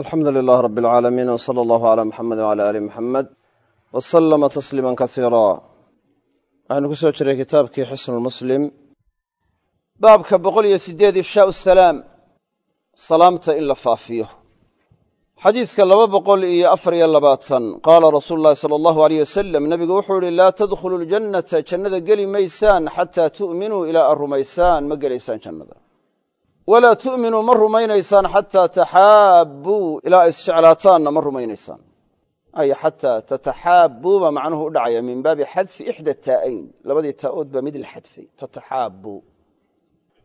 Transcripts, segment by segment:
alxamdu lilaah rab alcaalamiin w sala allahu calaa muxamed wcala aali muxamed wa salama tasliima kasiira waxaynu ku soo jiray kitaabkii xisnulmuslim baabka boqol iyo sideed ifshaau salaam salaamta in la faafiyo. Xadiidka laba boqol iyo afar iyo labaatan qaala rasuulu llahi sala allahu aleyh wasalam nebigu wuxuu yihi laa tadkhulu ljannata jannada geli maysaan xataa tu'minuu ilaa rumaysaan ma gelaysaan jannada walaa tu'minuu ma rumaynaysaan xataa taxaabbuu ilaa isjeclaataanna ma rumaynaysaan ay xataa tataxaabbuu baa macnuhu u dhacaya min baabi xadfi ixda taa'ayn. Labadii taa'ood baa mid la xadfay tataxaabbuu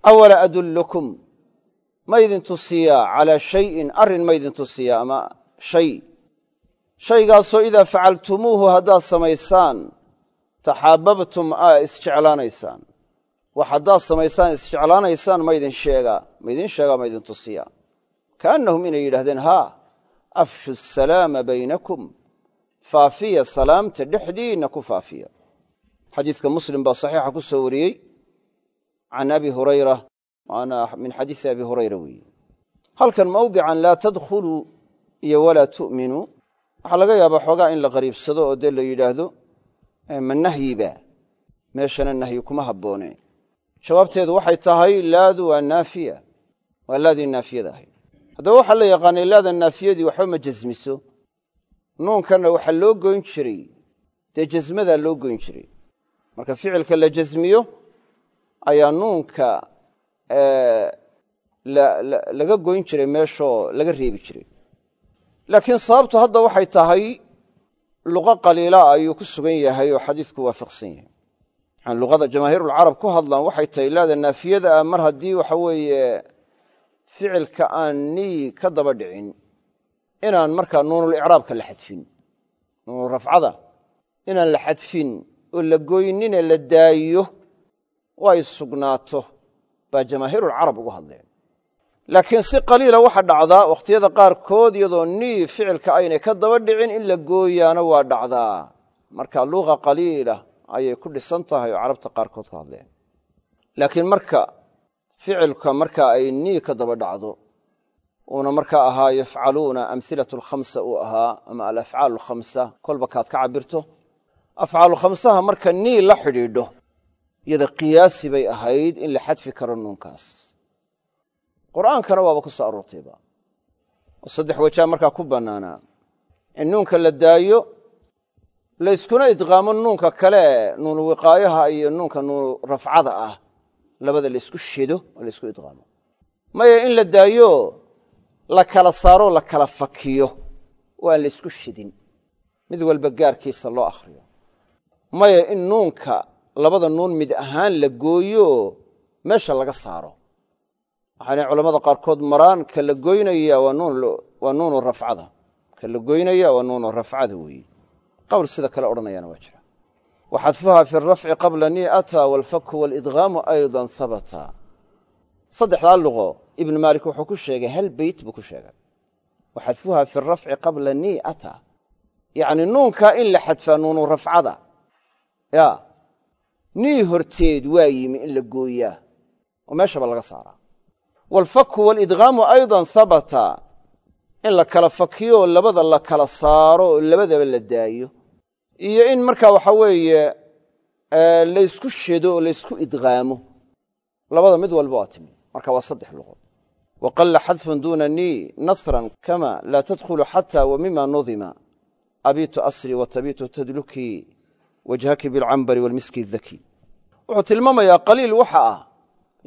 awala adullukum? Ma ydin tusiyaa calaa shayin arrin ma ydin tusiyaa ama shay. Shaygaasoo idaa facaltumuuhu haddaad samaysaan taxaababtum aa isjeclaanaysaan wax haddaad samaysaan isjeclaanaysaan ma ydin sheegaa. Ma ydin sheegaa ma ydin tusiyaa. Kaannahum inay yidhahdeen haa afshu asalaama baynakum. Faafiya salaamta dhexdiinna ku faafiya. Xadiidka muslim baa saxiixa ku soo wariyey. Can abi hurayra waana min xadiisi abi hurayra weeye. Halkan mawdican laa tadkhuluu iyo walaa tu'minuu waxaa laga yaabaa xoogaa in la qariibsado oo dee la yidhaahdo ma nahyiba meeshana nahyi kuma habboone jawaabteedu waxay tahay laadu waa naafiya waa laadii naafiyada ahayd. Haddaba waxaa la yaqaanay laada naafiyadii waxba ma jasmiso nuunkanna waxaa loo goyn jiray dee jasmadaa loo goyn jiray. Marka ficilka la jasmiyo ayaa nuunka laga goyn jiray meeshoo laga reebi jiray. Laakiin sababtu hadda waxay tahay luqo qaliila ayuu ku sugan yahay oo xadiidku waafaqsan yahay waxaan luqada jamaahiirulcarab ku hadlaan waxay tahay laada naafiyada ah. Mar haddii waxa weeye ficilka aan nii ka daba dhicin inaan markaa nuunulicraabka la xadfin nuunurafcada inaan la xadfin oo la goynine la daayo ay sugnaato baa jamaahiirulcarab ugu hadleen. Laakiin si qaliila waxa dhacdaa wakhtiyada qaarkood iyadoo nii ficilka aynay ka daba dhicin in la gooyaano waa dhacdaa. Marka luqa qaliila ayay ku dhisan tahay oo carabta qaarkood ku hadleen. Laakiin marka ficilka marka ay nii ka daba dhacdo uuna markaa ahaa yafcaluuna amhilatu alkhamsa uu ahaa ama alafcaal alkhamsa kolba kaad ka cabirto afcaalu khamsaha marka nii la xidhiidho iyada qiyaasi bay ahayd in la xadfi karo nuunkaas. Qur'aankana waaba ku soo aroortayba oo saddex wajaa markaa ku bannaanaa. In nuunka la daayo layskuna idqaamo nuunka kale nuunu wiqaayaha iyo nuunka nuunu rafcada ah. Labada laysku shido oo laysku idqaamo. Maya in la daayo la kala saaroo la kala fakiyo oo aan laysku shidin. Mid walba gaarkiisa loo akhriyo. Maya in nuunka labada nuun mid ahaan la gooyo meesha laga saaro. Waxaana culamada qaarkood maraan ka la goynaya waa nuunu rafcada. Ka la goynaya waa nuunu rafcada weeye qowl sida kale odhanayaana waa jira. Wa fi rafci qabla ni'ata walfaku walidghaamu ayضa habata saddexdaa luqo ibnu maalik wuxuu ku sheegay hal beyt buu ku sheegay. Wa xadfuha fi rafci qabla ni'ata. Yacni nuunkaa in la xadfaa nuunu rafcada. Ya. Nii horteed waa yimi in la gooyaa oo meeshaba laga saaraa. Walfaku walidghaamu ayضa habata in la kala fakiyo labada la kala saaro oo labadaba la daayo iyo in markaa waxa weeye laysku shedo oo laysku idqaamo labada mid walba waa timi marka waa saddex luqo waqalla xadfun duuna nii nasran kama laa tadkhulu xata wa nudima abiitu asri watabiitu tadlukii wajhaki bilcambari walmiski daki wuxuu tilmaamayaa qaliil waxa ah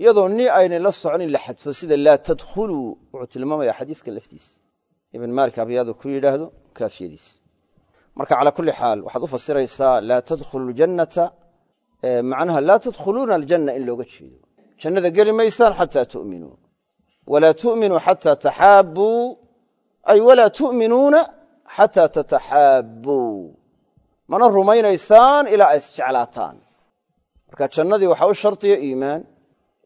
iyadoo nii aynay la socon la xadfo sida laa tadkhuluu wuxuu tilmaamayaa xadiiska laftiisa. Ibn maalik abyaadu ku yidhaahdo kaafiyadiis marka calaa kulli xaal waxaad u fasiraysaa laa tadkhulu ljannata macnaha laa tadkhuluuna aljanna in looga jeedo. Jannada geli maysaan xataa tu'minuu walaa tu'minuu xataa taxaabbuu. Ay walaa tu'minuuna xataa tataxaabbuu. Mana rumaynaysaan ilaa ay isjeclaataan marka jannadii waxaa u shardiya iimaan.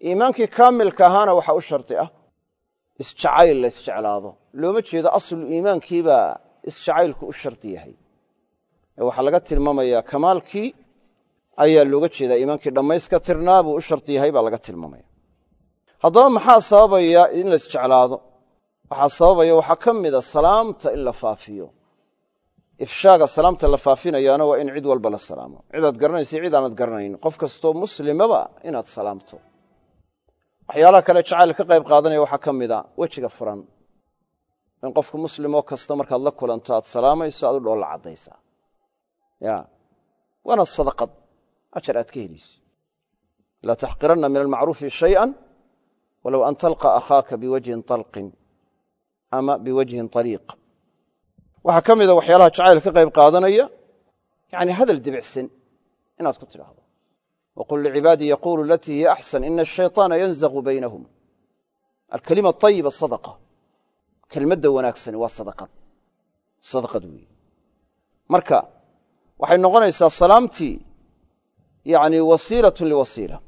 Iimaankii kaamilka ahaana waxaa u shardi ah. Isjacayl la isjeclaado looma jeedo aslu iimaankiibaa isjacaylku u shardi yahay waxaa laga tilmaamayaa kamaalkii ayaa looga jeedaa iimaankii dhammayska tirnaa buu u shardi yahay baa laga tilmaamaya. Haddaba maxaa sababaya in la isjeclaado? Waxaa sababaya waxaa ka mida salaamta in la faafiyo. Ifshaaga salaamta la faafinayaana waa in cid walba la salaamo. Cidaad garanaysa cid aanad garanayn. Qof kastoo muslimaba inaad salaamto. Waxyaalaha kale jacayl ka qayb qaadanaya waxaa ka mida wejiga furan. In qofku muslimoo kasta markaad la kulanto aad salaamayso aad u dhoolla caddaysaa waana sadaqad. Ajar aad ka helaysa laa taxqiranna min almacruufi shaya walow an talqa akhaaka biwajhin alqin ama biwajhin ariiq waxaa ka mida ah waxyaalaha jacayl ka qayb qaadanaya yani hadal debicsan inaad ku tidhaahdo. Waqul licibaadii yaqulu alatii hiya axsan ina ashayطaana yanzaqu baynahum. Alkalima ayiba sadaqa. Kelmadda wanaagsani waa sadaqad. Sadaqad weeye marka waxay noqonaysaa salaamtii yani wasiilatun liwasiila.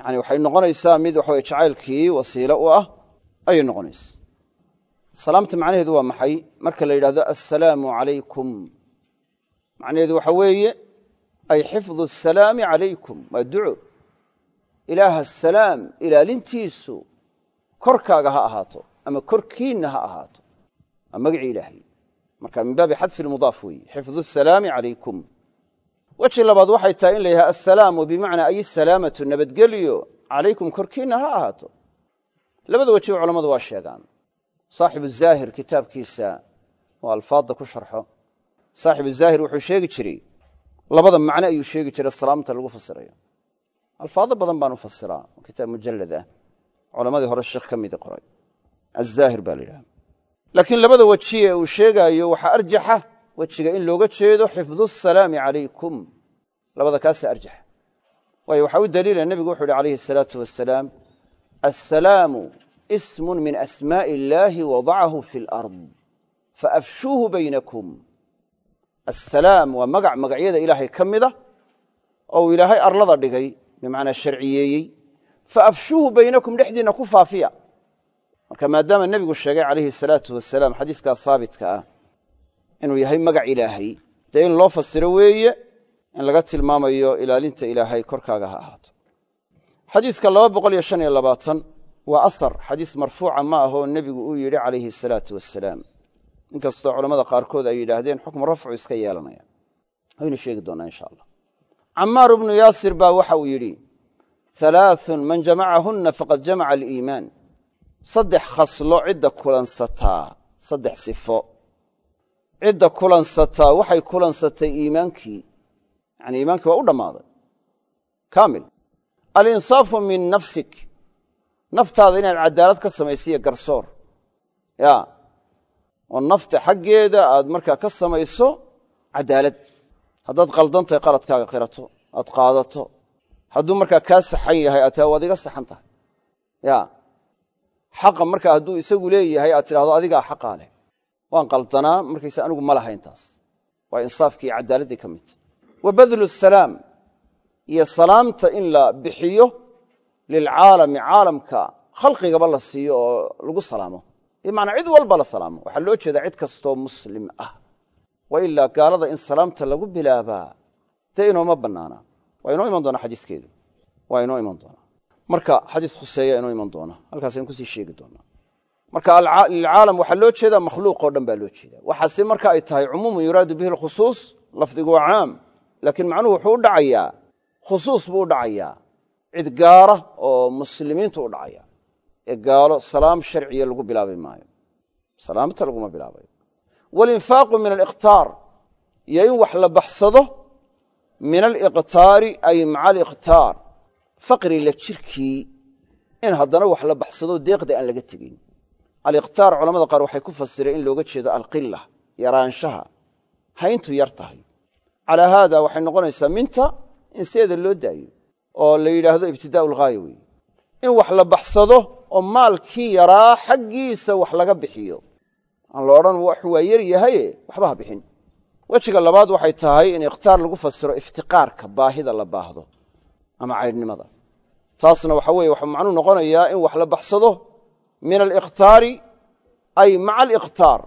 Yani waxay noqonaysaa mid waxa weye jacaylkii wasiilo u ah ayay noqonaysa salaamta macnaheedu waa maxay? Marka la yidhahdo assalaamu calaykum. Macnaheedu waxa weeye ay xifdu asalaami calaykum waa duco. Ilaaha asalaam ilaalintiisu korkaaga ha ahaato ama korkiinna ha ahaato. Waa magacii ilaahay marka min baabi xadfi lmudaaf weeye xifdu asalaami calaykum. Weji labaad waxay tahay in la yidhaha assalaamu bimacnaa ay salaamatu nabadgelyo calaykum korkiinna ha ahaato. Labada wejiba culammadu waa sheegaan. Saaxibu zaahir kitaabkiisa oo alfaadda ku sharxo. Saaxibu zaahir wuxuu sheegi jiray labada macno ayuu sheegi jiray salaamta lagu fasirayo. Alfaado badan baan u fasiraa kitaab mujalad ah culammadii hore sheekh ka midi qoray. Azaahir baa la yidhaha laakiin labada weji ee uu sheegaayo waxaa arjaxa wejiga in looga jeedo xifdu asalaami calaykum. Labada kaasa arjaxa. Waayo waxaa u daliila nebigu wuxu uhi alayhi asalaatu wasalaam assalaamu ismun min asmaaءi illaahi wadacahu fi lard faafshuuhu baynakum. Assalaam waa magac magacyada ilaahay ka mida oo uu ilaahay arlada dhigay bimacnaa sharciyeeyey. Faafshuuhu baynakum dhexdiinna ku faafiya marka maadaama nebigu sheegay calayhi salaatu wasalaam xadiiskaa haabitka ah inuu yahay magac ilaahay dee in loo fasiro weeye in laga tilmaamayo ilaalinta ilaahay korkaaga ha ahaato. Xadiiska waa asar xadiis marfuuca ma ahoo nebigu uu yidhi calayhi asalaatu wasalaam inkastoo culamada qaarkood ay yidhaahdeen xukmu rafcu iska yeelanaya. Waynu sheegi doonaa insha allah. Camaar bnu yaasir baa waxa uu yidhi halaaثun man jamacahunna faqad jamaca aliimaan saddex khaslo cidda kulansataa. Saddex sifo. Cidda kulansataa waxay kulansatay iimaankii. Yani iimaankii waa u dhammaaday. Kaamil. Alinsaafu min nafsik. Naftaada inaad cadaalad ka samaysiiyo garsoor. Ya. Oo nafta xaggeeda aad markaa ka samayso cadaalad haddaad qaldantahay qaladkaaga qirato aad qaadato. Hadduu markaa kaa saxan yahay aad tia waad iga saxan tahay. Ya xaqa markaa hadduu isagu leeyahay aad tidhahdo adigaa xaqaa leh waan qaldanaa markayse anigu ma lahayn taas waa insaafkii iyo cadaaladday ka midta wa badlu salaam iyo salaamta in la bixiyo lilcaalami caalamka khalqigaba la siiyo oo lagu salaamo. Bimacnaa cid walba la salaamo. Waxaa loo jeedaa cid kastoo muslim ah. Wa ilaa gaalada in salaamta lagu bilaabaa dee inooma bannaana. Waa inoo iman doonaa xadiiskeedu. Waa inoo iman doonaa marka xadiis khuseeya inoo iman doona halkaasaynu ku sii sheegi doonaa. Marka lilcaalam waxaa loo jeedaa makhluuq oo dhan baa loo jeeda waxaase marka ay tahay cumuumun yuraadu bihi lkhusuus lafdigu waa caam. Laakiin macnuhu wuxuu u dhacayaa khusuus buu u dhacayaa cid gaara oo muslimiintu u dhacaya ee gaalo salaam sharciya lagu bilaabi maayo. Salaamta laguma bilaabayo. Walinfaaqu min alikhtaar iyo in wax la baxsado min alikhtaari ay maca alikhtaar faqri la jirkii in haddana wax la baxsado deeqda aan laga tegin. Alikhtaar culamada qaar waxay ku fasireen in looga jeedo alqila yaraanshaha hayntu yar tahay. Calaa haada waxay noqonaysaa minta in sideeda loo daayo oo la yidhaahdo ibtidaau lghaaya weeye. In wax la baxsado oo maalkii yaraa xaggiisa wax laga bixiyo. Aan la odhan wax waa yar yahaye waxba ha bixin. Wejiga labaad waxay tahay in ikhtaar lagu fasiro iftiqaarka baahida la baahdo ama caydhnimada taasna waxa weye waxuu macnuu noqonayaa in wax la baxsado min alikhtaari ay maca alikhtaar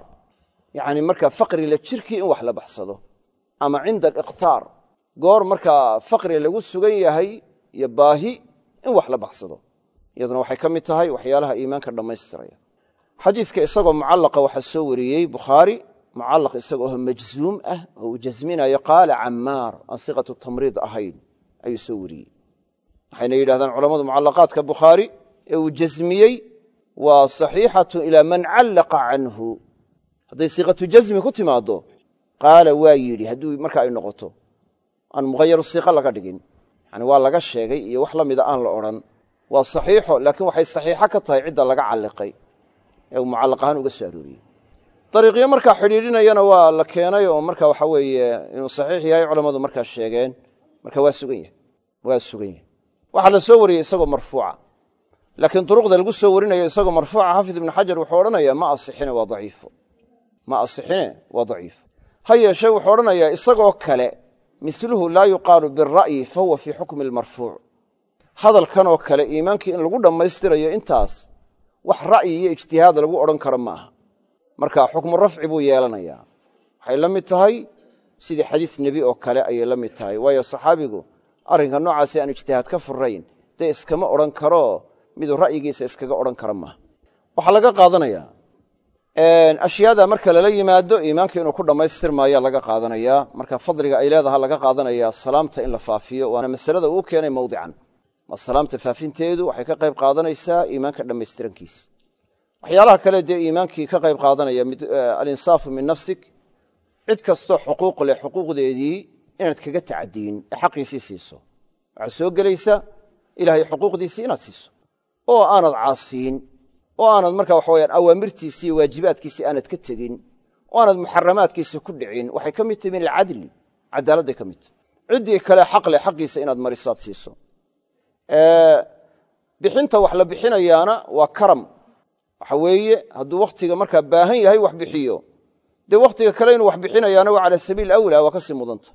yacni markaa faqri la jirkii in wax la baxsado. Ama cinda alikhtaar goor markaa faqri lagu sugan yahay iyo baahi in wax la baxsado. Iyaduna waxay ka mid tahay waxyaalaha iimaanka dhammaystiraya. Xadiidka isagoo mucallaqa waxaa soo wariyey bukhaari mucallaq isagoo majzuum ah oo uu jasminayo qaala camaar aan tamriid ahayn ayuu soo wariyey waxayna yidhahdaan culammadu mucallaqaadka bukhaari ee uu jasmiyey waa saxiixatu ilaa man callaqa canhu. Hadday siiqatu jasmi ku timaaddo qaala waa yidhi hadduu marka ay noqoto aan muhayaru siiqa laga dhigin. Yani waa laga sheegay iyo wax la mida aan la odhan. Waa saxiixo laakiin waxay saxiixo ka tahay cidda laga calliqay ee uu mucallaq ahaan uga soo dariiqyo markaa xidhiidhinayana waa la keenay oo marka waxa weeye inuu saxiix yahay culammadu markaa sheegeen. Marka waa sugan yahay waa sugan yahay waxaa la soo wariyey isagoo marfuuca. Laakiin duruqda lagu soo warinayo isagoo marfuuca xaafid ibnu xajar wuxuu odhanayaa ma asixine waa daciifo. Ma asixine waa daciifo. Ha yeeshee wuxuu odhanayaa isagoo kale miluhu laa yuqaalu bira'yi fa huwa fii xukmi almarfuuc. Hadalkanoo kale iimaankii in lagu dhammaystirayo intaas wax ra'yi iyo ijtihaad lagu odhan karo ma aha. Marka xukmu rafci buu yeelanayaa. Waxay la mid tahay sidii xadiis nebi oo kale ayay la mid tahay. Waayo saxaabigu arrinka noocaasi aan ijtihaad ka furayn dee iskama odhan karo miduu ra'yigiisa iskaga odhan kara maaha waxaa laga qaadanayaa ashyaada marka lala yimaado iimaanka inuu ku dhammaystirmaayaa laga qaadanayaa marka fadliga ay leedaha laga qaadanayaa salaamta in la faafiyo waana masalada uu keenay mawdican. Ma salaamta faafinteedu waxay ka qayb qaadanaysaa iimaanka dhammaystirankiisa. Waxyaalaha kale dee iimaankii ka qayb qaadanaya alinsaafu min nafsik cid kastoo xuquuq leh xuquuqdeedii inaad kaga tacadiyin ee xaqiisii siiso. Waxaad soo gelaysa ilaahay xuquuqdiisii inaad siiso. Oo aanad caasiyin oo aanad marka waxa weyaan awaamirtiisi iyo waajibaadkiisii aanad ka tegin oo aanad muxaramaadkiisa ku dhicin waxay ka mid tahay min alcadli cadaaladday ka mid tahay. Ciddii kale xaq leh xaqiisa inaad marisaad siiso. Bixinta wax la bixinayaana waa karam. Waxa weeye hadduu wakhtiga markaa baahan yahay wax bixiyo dee wakhtiga kale inuu wax bixinayaana waa cala sabiil awla waa ka sii mudanta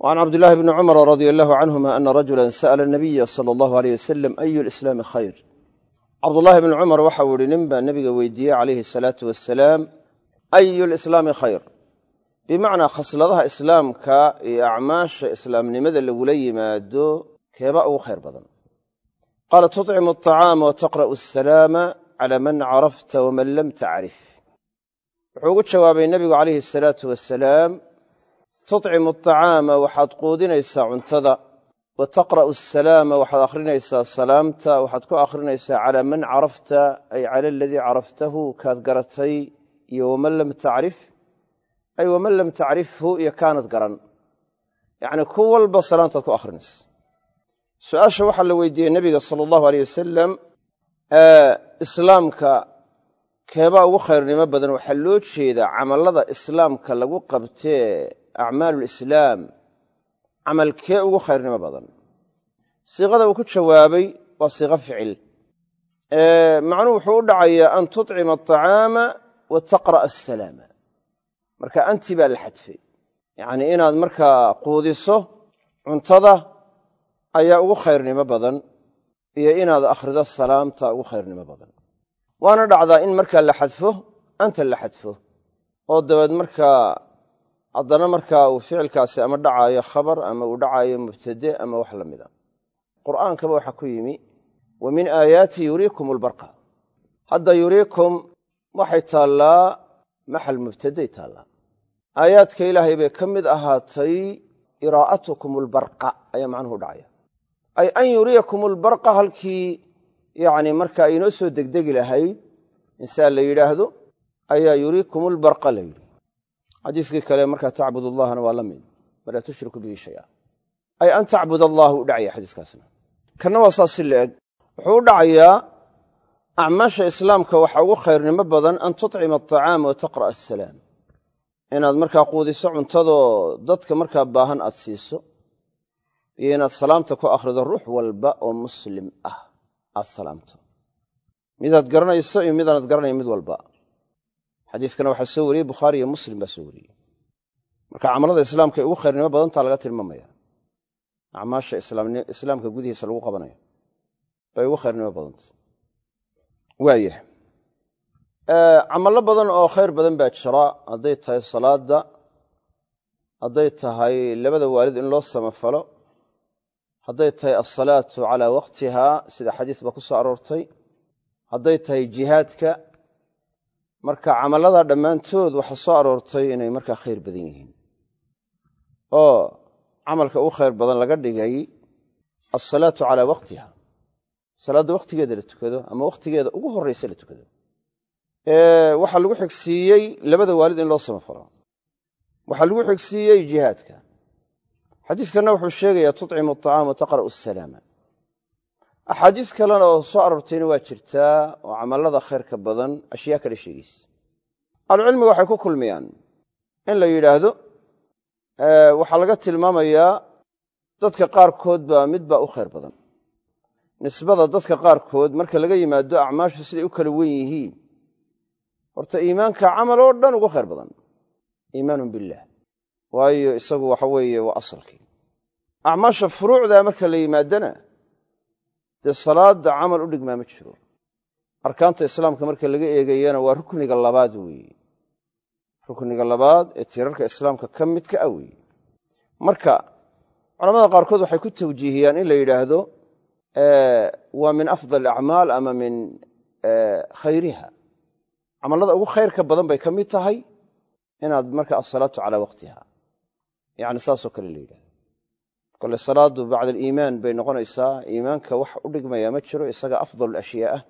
an cabdilaahi bni cumar radia allahu canhuma ana rajula sa'la nabiya sala allahu aleyh wasalam ayu lislaami khayr cabdulaahi bni cumar waxa uu ihi ninbaa nebiga weydiiyey calayhi asalaatu wasalaam ayu lislaami khayr bimacnaa khasladaha islaamka iyo acmaasha islaamnimada lagula yimaado keebaa ugu khayr badan qaala tucimu aطacaama wa taqra'u asalaama cala man carafta waman lam tacrif wuxuu ugu jawaabay nebigu calayhi asalaatu wasalaam tuطcimu aطacaama waxaad quudinaysaa cuntada. Wa taqra'u asalaama waxaad akhrinaysaa salaamta. Waxaad ku akhrinaysaa calaa man carafta ay cala aladii caraftahu kaad garatay iyo waman lam tacrif ay waman lam tacrifhu iyo kaanad garan. Yacni ku walba salaamtaad ku akhrinaysa su'aasha waxaa la weydiiyey nebiga sala allahu aleyh wasalam islaamka keebaa ugu khayrnimo badan waxaa loo jeedaa camallada islaamka lagu qabtee acmaalulislaam camalkee ugu khayrnimo badan. Siiqada uu ku jawaabay waa siiqo ficil. Macnuhu wuxuu u dhacayaa an tuطcima aطacaama wa taqra'a asalaama marka anti baa la xadfay. Yacnii inaad markaa quudiso cuntada ayaa ugu khayrnimo badan iyo inaad akhrido salaamta ugu khayrnimo badan. Waana dhacdaa in markaa la xadfo anta la xadfo. Oo dabeed markaa haddana markaa uu ficilkaasi ama dhacaayo khabar ama uu dhacaayo mubtade ama wax la mida. Qur'aankaba waxaa ku yimi wa min aayaati yuriikum albarqa hadda yuriikum waxay taallaa maxal mubtaday taallaa. Aayaadka ilaahay bay ka mid ahaatay iraa'atukum albarqa ayaa macnuhu dhacaya. Ay an yuriyakum albarqa halkii yacni marka aynoo soo degdegi lahayd insaan la yidhaahdo ayaa yuriikum albarqa la yidhi xadiiskii kale markaa tacbud allahna waa la mid walaa tushriku bihi shaya ay an tacbud allah u dhacaya xadiiskaasna kanna waa saas si la-eg wuxuu u dhacayaa acmaasha islaamka waxaa ugu khayrnimo badan an tuطcima aطacaama wa taqra'a asalaam inaad markaa quudiso cuntadoo dadka markaa baahan aad siiso iyo inaad salaamta ku akhrido ruux walba oo muslim ah aad salaamto. Midaad garanayso iyo midaanad garanayn mid walba xadiiskana waxaa soo wariyey bukhaari iyo muslim baa soo wariyey. Marka camalada islaamka ay ugu khayrnimo badantaa laga tilmaamaya. Acmaasha islaamka gudihiisa lagu qabanaya bay ugu khayrnimo badanta waayah camallo badan oo khayr badan baa jira. Hadday tahay salaada hadday tahay labada waalid in loo samafalo hadday tahay alsalaatu calaa waqtiha sida xadiis ba ku soo aroortay hadday tahay jihaadka marka camallada dhammaantood waxaa soo aroortay inay markaa khayr badan yihiin. Oo camalka ugu khayr badan laga dhigay alsalaatu calaa waqtiha. Salaadda wakhtigeeda la tukado ama wakhtigeeda ugu horraysa la tukado. Waxaa lagu xigsiiyey labada waalid in loo samafalo. Waxaa lagu xigsiiyey jihaadka. Xadiidkanna wuxuu sheegayaa tucimu aطacaam taqra'u asalaama axaadiis kalena oo soo aroortayna waa jirtaa oo camallada khayrka badan ashyaa kale sheegaysa. Ahlucilmiga waxay ku kulmiyaan in la yidhaahdo waxaa laga tilmaamayaa dadka qaarkood baa mid baa u khayr badan. Nisbada dadka qaarkood marka laga yimaado acmaashu siday u kala wen yihiin. Horta iimaanka camal oo dhan ugu khayr badan. Iimaanun billaah waayo isagu waxa weeye waa asalkii. Acmaasha furuucdaa marka la yimaadana dee salaadda camal u dhigmaa ma jiro. Arkaanta islaamka marka laga eegayana waa rukniga labaad weeye rukniga labaad ee tiirarka islaamka ka midka ah weeye marka culamada qaarkood waxay ku tawjiihiyaan in la yidhaahdo waa min afdal acmaal ama min khayriha. Camallada ugu khayrka badan bay ka mid tahay inaad marka asalaatu calaa waqtiha. Yani saasoo kale la yidhahdo kole salaadu bacda aliimaan bay noqonaysaa. Iimaanka wax u dhigmaya ma jiro isaga afdal ashyaa ah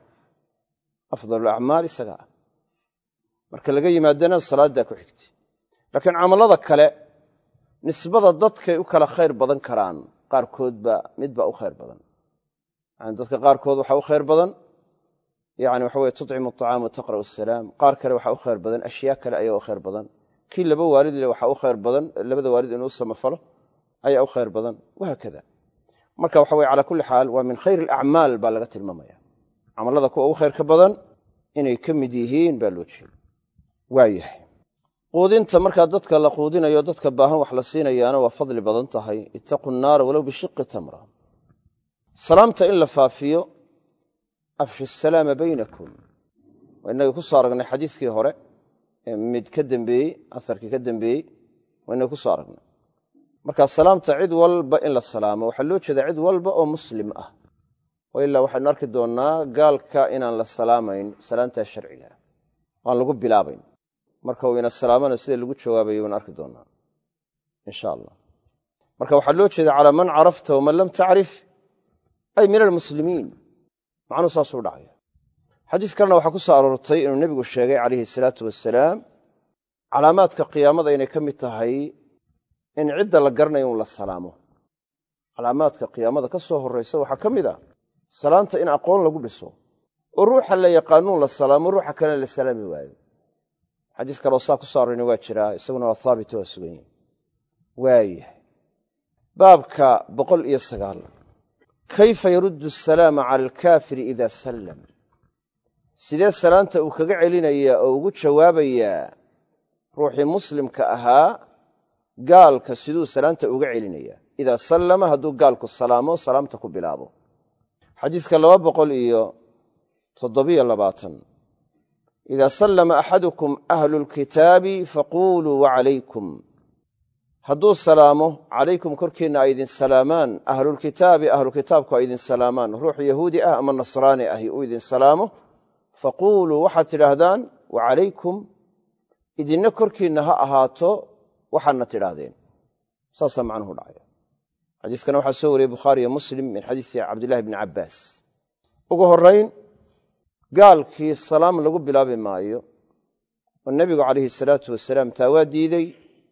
afdal acmaal isaga ah. Marka laga yimaadana salaaddaa ku xigtay laakiin camallada kale nisbada dadkay u kala khayr badan karaan qaarkoodba midbaa u khayr badan. Yani dadka qaarkood waxaa u khayr badan yani waxa weye tucimu aطacaam wataqra'u asalaam qaar kale waxaa u khayr badan ashyaa kale ayaa u khayr badan. Kii laba waalid le waxaa u khayr badan labada waalid inuu samafalo ayaa u khayr badan. Wahaakada marka waxa weye cala kulli xaal waa min khayr alacmaal baa laga tilmaamaya. Camallada kuwa ugu khayrka badan inay ka mid yihiin baa loo jeeda waayahay quudinta markaa dadka la quudinayo dadka baahan wax la siinayaana waa fadli badan tahay. Ittaqu nnaara walow bishiqi tamra. Salaamta in la faafiyo afshu salaama baynakum. Waa inagii ku soo aragnay xadiiskii hore ee mid ka dembeeyey asarkii ka dembeeyey waa inagii ku soo aragnay marka salaamta cid walba in la salaamo waxaa loo jeedaa cid walba oo muslim ah. Wa ilaa waxaynu arki doonnaa gaalka inaan la salaamayn salaamtaa sharciga aan lagu bilaabayn. Marka uu ina salaamana sida lagu jawaabayo waan arki doonnaa insha allah marka waxaa loo jeeda calaa man carafta waman lam tacrif ay min almuslimiin. Macnuu saasuu dhacaya. Xadiis kalena waxaa ku soo aroortay inuu nebigu sheegay calayhi salaatu wasalaam calaamaadka qiyaamada inay ka mid tahay in cidda la garanayo in la salaamo. Calaamaadka qiyaamada ka soo horraysa waxaa ka mid ah salaanta in aqoon lagu dhiso oo ruuxa la yaqaanuun la salaamo ruuxa kalena la salaami waayo. Xadiis kaloo saa ku soo waa jiraa isaguna waa haabito waa sugan yahi waayahay baabka boqol iyo sagaal. Kayfa yaruddu asalaama cala alkaafiri ida sallam? Sidee salaanta uu kaga celinayaa oo ugu jawaabayaa ruuxii muslimka ahaa gaalka siduu salaanta uga celinayaa idaa sallama hadduu gaalku salaamo salaamta ku bilaabo. Xadiiska laba boqol iyo toddobiyo labaatan. Idaa sallama axadukum ahlu lkitaabi faquuluu wacalaykum hadduu salaamo calaykum korkiinna ay idin salaamaan. Ahlulkitaabi ahlukitaabku ay idin salaamaan. Ruux yahuudi ah ama nasraani ahi uu idin salaamo faquuluu waxaad tidhaahdaan wacalaykum idinna korkiinna ha ahaato waxaadna tidhaahdeen. Saasaa macnuhu dhacaya xadiiskana waxaa soo wariyey bukhaariyo muslim min xadiisi cabdillahi bni cabbaas. Ugu horrayn gaalkii salaam lagu bilaabi maayo oo nebigu calayhi salaatu wasalaam taa waa diidey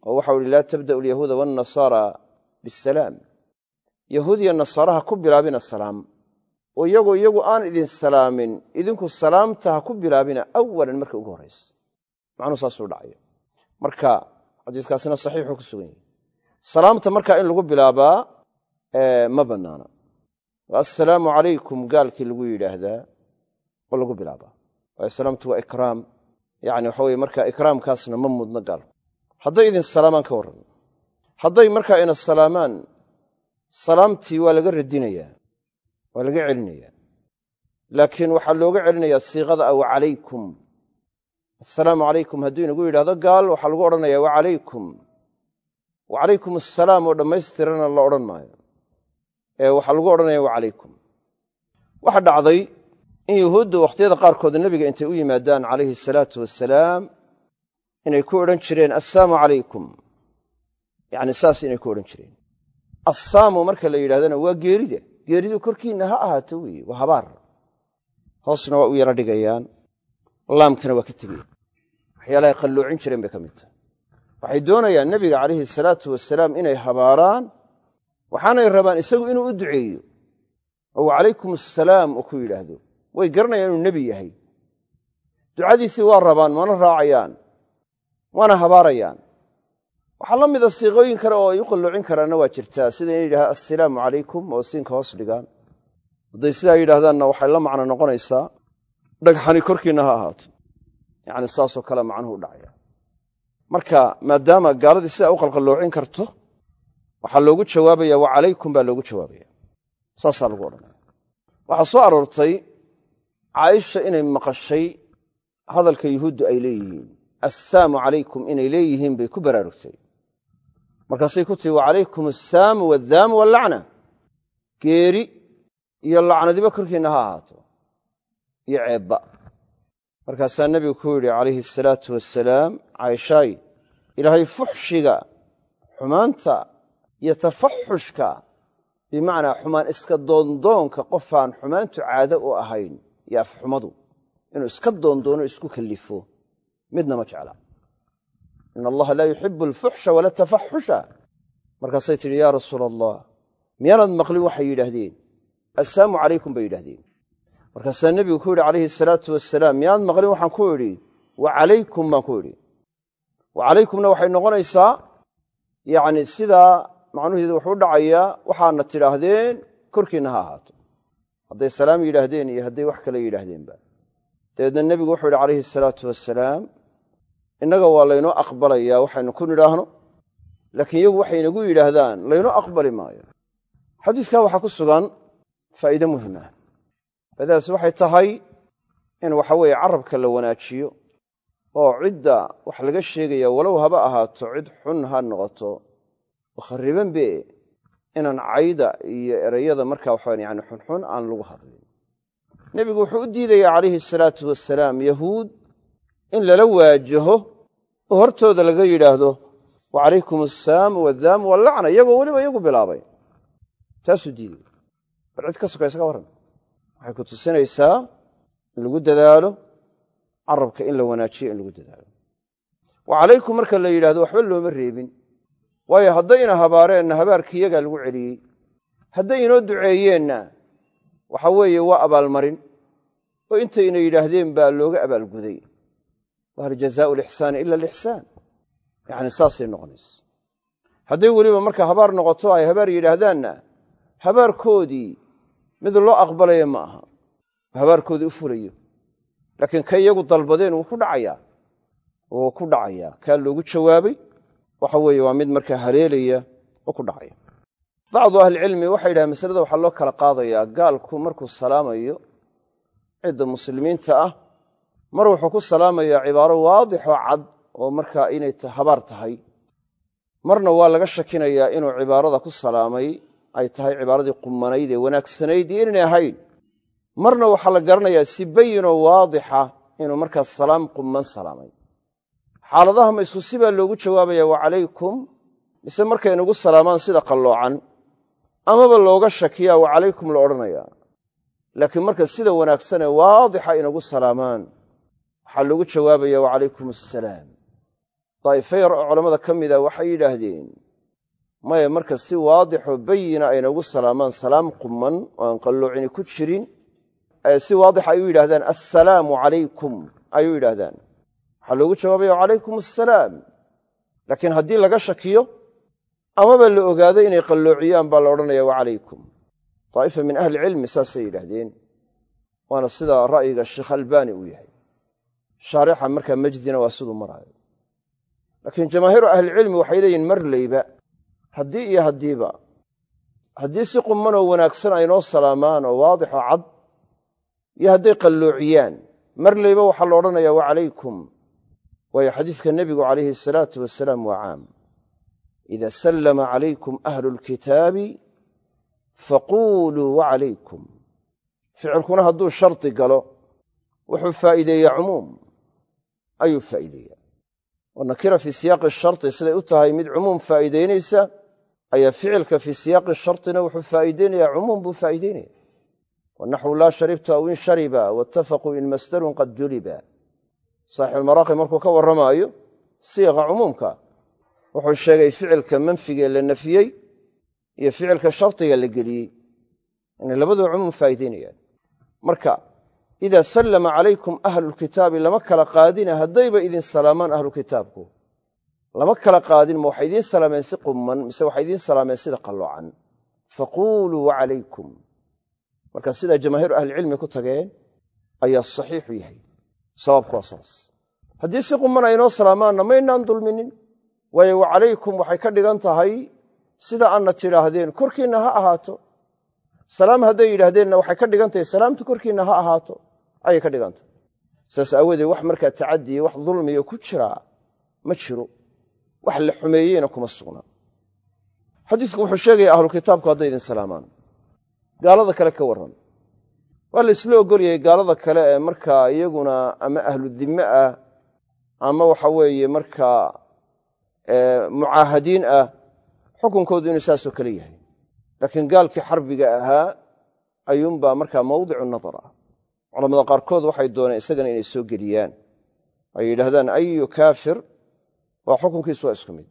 oo waxau ihi laa tabda'u alyahuuda waannasaara bisalaam yahuud iyo nasaaraha ku bilaabina salaam. Oo iyagoo iyagu aan idin salaamin idinku salaamta ha ku bilaabina awalan marka ugu horraysa macnuu saasuu dhacaya marka xadiiskaasina saxiixuu ku sugan yahay. Salaamta markaa in lagu bilaabaa ma bannaana assalaamu calaykum gaalkii lagu yidhaahdaa oo lagu bilaabaa. Waayo salaamtu waa ikraam. Yani waxa weye marka ikraamkaasna ma mudno gaalku hadday idin salaamaan ka warran. Hadday markaa ina salaamaan salaamtii waa laga radinayaa waa laga celinayaa. Laakiin waxaa looga celinayaa siiqada a wacalaykum assalaamu calaykum hadduu inagu yidhahdo gaal waxaa lagu odhanayaa wacalaykum wacalaykum assalaam oo dhammaystirana la odhan maayo. Ee waxaa lagu odhanaya wacalaykum waxa dhacday in yuhuuddu wakhtiyada qaarkood nebiga intay u yimaadaan calayhi asalaatu wasalaam inay ku odhan jireen assaamu calaykum yacni saas inay ku odhan jireen. Assaamu marka la yidhahdana waa geerida. Geeridu korkiinna ha ahaato weeye waa habaar. Hoosna waa u yaro dhigayaan laamkana waa ka tegayaan waxyaalahay qalloocin jireen bay ka mid tahay. Waxay doonayaan nebiga calayhi salaatu wasalaam inay habaaraan waxaanay rabaan isagu inuu u duceeyo. Oo wacalaykum assalaam uu ku yidhaahdo. Way garanayaan inuu nebi yahay. Ducadiisii waa rabaan mana raacayaan waana habaarayaan. Waxaa la mida siiqooyin kale oo ay u qalloocin karaanna waa jirtaa sida inay yidhahdaan assalaamu calaykum oo siinka hoos dhigaan. Hadday sidaa yidhaahdaanna waxay la macno noqonaysaa dhagxani korkiinna ha ahaato. Yacni saasoo kale macnuhu dhacaya. Marka maadaama gaaladii sidaa u qalqalloocin karto waxaa loogu jawaabaya wa calaykum baa loogu jawaabaya. Saasaa lagu odhanaya. Waxaa soo aroortay caaisha inay maqashay hadalka yuhuuddu ay leeyihiin. Assaamu calaykum inay leeyihiin bay ku baraarugtay. Markaasay ku tihi wacalaykum assaamu waddaamu wallacna geeri iyo lacnadiba korkiinna ha ahaato iyo ceebba. Markaasaa nebigu ku yidhi calayhi asalaatu wasalaam caaishaay ilaahay fuxshiga xumaanta iyo tafaxushka bimacnaa xumaan iska doondoonka qofaan xumaantu caado u ahayn iyo afxumadu inuu iska doondoono isku kallifo midna ma jecla. In allaha laa yuxibu alfuxsha wala tafaxusha markaasay tidhi yaa rasuula allah miyaanad maqlin? Waxay yidhaahdeen. Assaamu calaykum bay yidhahdeen markaasaa nebigu ku yidhi calayhi asalaatu wasalaam miyaanad maqlin waxaan ku idhi wa calaykum baan ku idhi wa calaykumna waxay noqonaysaa yacni sidaa macnuheedu wuxuu dhacayaa waxaadna tidhaahdeen korkiinna ha ahaato. Hadday salaam yidhaahdeen iyo hadday wax kale yidhaahdeenba dabeedna nebigu wuxuu yidhi calayhi asalaatu wasalaam innaga waa laynoo aqbalayaa waxaynu ku nidhaahno laakiin iyagu waxay inagu yidhaahdaan laynoo aqbali maayo. Xadiiskaa waxaa ku sugan faa'iide muhiim faaidadaas waxay tahay in waxa weeye carabka la wanaajiyo oo cidda wax laga sheegaya walow haba ahaato cid xun ha noqoto. Oo khariban be inaan cayda iyo ereyada markaa waxaan yani xunxun aan lagu hadlin. Nebigu wuxuu u diidaya calayhi asalaatu wasalaam yahuud in lala waajaho oo hortooda laga yidhaahdo wacalaykum assaamu waddaamu wallacna iyagoo weliba iyagu bilaabay. Taasuu diidaya bal cid ka sokaysa ka warran waxay ku tusinaysaa in lagu dadaalo carabka in la wanaajiyo in lagu dadaalo. Wa calaykum marka la yidhahdo waxba looma reebin. Waayo haddayna habaareenna habaarkii iyagaa lagu celiyey. Hadday inoo duceeyeenna waxa weeye waa abaalmarin. Oo intayna yidhaahdeen baa looga abaalguday. Wahal jazaau lixsaani ila alixsaan yacni saasay noqonaysa. Hadday weliba marka habaar noqoto ay habaar yidhaahdaanna habaarkoodii mid loo aqbalaya ma aha. Habaarkoodii u fulayo laakiin ka iyagu dalbadeen wuu ku dhacayaa wuu ku dhacayaa kaa loogu jawaabay? Waxa weeye waa mid markaa haleelaya oo ku dhacaya. Bacdu ahlicilmi waxay yidhahaan masalada waxaa loo kala qaadayaa gaalku markuu salaamayo cidda muslimiinta ah mar wuxuu ku salaamayaa cibaaro waadixoo cad oo markaa inay habaar tahay. Marna waa laga shakinayaa inuu cibaarada ku salaamay ay tahay cibaaradii qumanayd ee wanaagsanayd iyo inaynay ahayn. Marna waxaa la garanayaa si bayinoo waadixa inuu markaa salaam qumman salaamay. Xaaladaha ma isku sibaa loogu jawaabaya wa calaykum mise markay inagu salaamaan sida qalloocan. Amaba looga shakiyaa wa calaykum la odhanayaa laakiin marka sida wanaagsanee waadixa inagu salaamaan waxaa loogu jawaabaya wa calaykum assalaam daa'ifo yar oo culammada ka mida waxay yidhaahdeen maya marka si waadixoo bayina aynagu salaamaan salaam qumman oo aan qalloocini ku jirin. Si waadixa ay u yidhahdaan assalaamu calaykum ay u yidhaahdaan. Waxaa loogu jawaabaya wacalaykum assalaam. Laakiin haddii laga shakiyo amaba la ogaado inay qalloociyaan baa la odhanaya wacalaykum daa'ifa min ahli cilmi saasay yidhaahdeen. Waana sida ra'yiga sheekh albaani uu yahay. Shaarixa markaa majdina waa siduu maraayo. Laakiin jamaahiiru ahlicilmi waxay leeyihiin marleyba haddii iyo haddiiba. Haddii si qummanoo wanaagsan aynoo salaamaan oo waadixoo cad iyo hadday qalloociyaan marleyba waxaa la odhanaya wacalaykum waayo xadiiska nebigu calayhi asalaatu wasalaam waa caam. Ida sallama calaykum ahlu lkitaabi faquuluu wacalaykum ficilkuna hadduu shardi galo wuxuu faa'iideeyaa cumuum. Ayuu faa'iideeyaa. Oo nakira fii siyaaqi sharti siday u tahay mid cumuum faa'iideynaysa ayaa ficilka fii siyaaqi shartina wuxuu faa'iideynayaa cumuum buu faa'iideynaya wanaxwu laa sharibta aw in shariba waitafaquu in masdarun qad juliba. Saaxibulmaraaqi markuu ka warramaayo siiqa cumuumka wuxuu sheegay ficilka manfigee la nafiyey iyo ficilka shardiga la geliyey. Inay labadua cumuum faa'iideynayaan marka idaa sallama calaykum ahlulkitaabi lama kala qaadina haddayba idin salaamaan ahlukitaabku lama kala qaadin ma waxay idiin salaameen si qumman mise waxay salaameen sida qalloocan. Faquuluu wacalaykum marka sidaa jamaahiiru ahlicilmi ku tageen ayaa saxiixu yahay. Sababku waa saas. Haddii si qumman aynoo salaamaanna maynaan dulminin. Waayo wacalaykum waxay ka dhigan tahay sida aadna tidhaahdeen korkiinna ha ahaato. Salaam hadday yidhaahdeenna waxay ka dhigan tahay salaamtu korkiinna ha ahaato. Ayay ka dhigan tahay. Saas aawoodee wax markaa tacadiya wax dulmiya ku jiraa ma jiro wax la xumeeyeyna kuma sugna. Xadiisku wuxuu sheegaya ahlu kitaabku hadday idin salaamaan. Gaalada kale ka warran. Waa la isla ogolyahay gaalada kale ee markaa iyaguna ama ahlu dimme ah ama waxa weeye markaa mucaahadiin ah xukunkoodu inuu saasoo kale yahay. Laakiin gaalkii xarbiga ahaa ayuunbaa markaa mawdicu nadar ah. Culamada qaarkood waxay dooneen isagana inay soo geliyaan. Ay yidhaahdaan ayu kaafir waa xukunkiisu waa isku mid.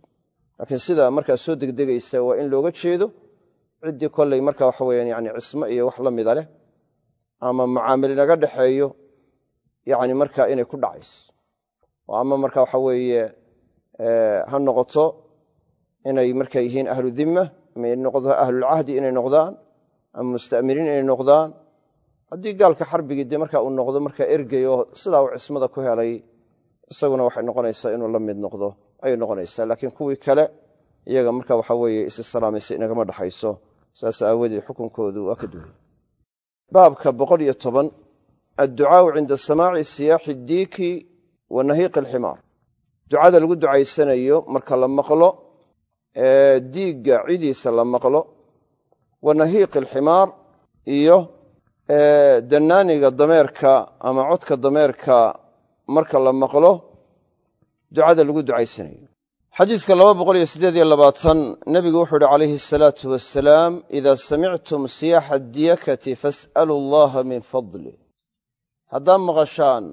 Laakiin sida markaa soo degdegaysa waa in looga jeedo ciddii kolley marka waxa weyaan yani cismo iyo wax la mida leh ama mucaamil inaga dhexeeyo yani markaa inay ku dhacayso. Oo ama marka waxa weeye ha noqoto inay marka yihiin ahlu ama ahlulcahdi inay noqdaan ama musta'miriin inay noqdaan. Haddii gaalka xarbigii dee marka uu noqdo markaa ergey oo sidaa uu cismada ku helay isaguna waxay noqonaysaa inuu la mid noqdo ayay noqonaysaa. Laakiin kuwii kale iyaga marka waxa weeye isi salaamaysa inagama dhexayso saas aawadeed xukunkoodu waa ka duway baabka boqol iyo toban adducaau cinda samaaci siyaaxi diiki wa nahiiqi alximaar. Ducada lagu ducaysanayo marka la maqlo diigga cidiisa la maqlo wa nahiiqi alximaar iyo dannaaniga dameerka ama codka dameerka marka la maqlo ducada lagu ducaysanayo. Xadiiska nebigu wuxuu uhi calayhi asalaatu wasalaam idaa samictum siyaaxa diyakati fas'alu allaha min fadlih haddaad maqashaan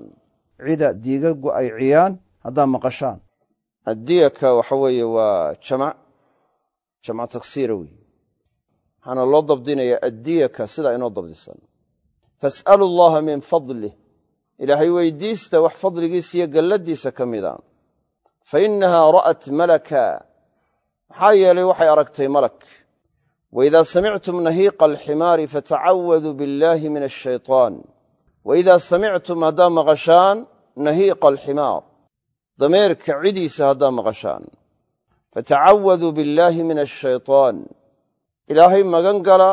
cida diigagu ay ciyaan haddaad maqashaan. Addiyaka waxa weeye waa jamac jamc taksiira wey waxaana loo dabdinaya addiyaka sidaa inoo dabdisan. Fas'alu allaha min fadlih ilaahay weydiista wax fadligiisa iyo galladiisa ka mida fa innahaa ra'at malaka. Maxaa yeelay waxay aragtay malak. Waidaa samictum nahiiqa alximaari fatacawaduu billaahi min ashaytaan waidaa samictum haddaa maqashaan nahiiqa alximaar. Dameerka cidiisa haddaa maqashaan. Fatacawaduu billaahi min ashaytaan ilaahay magan gala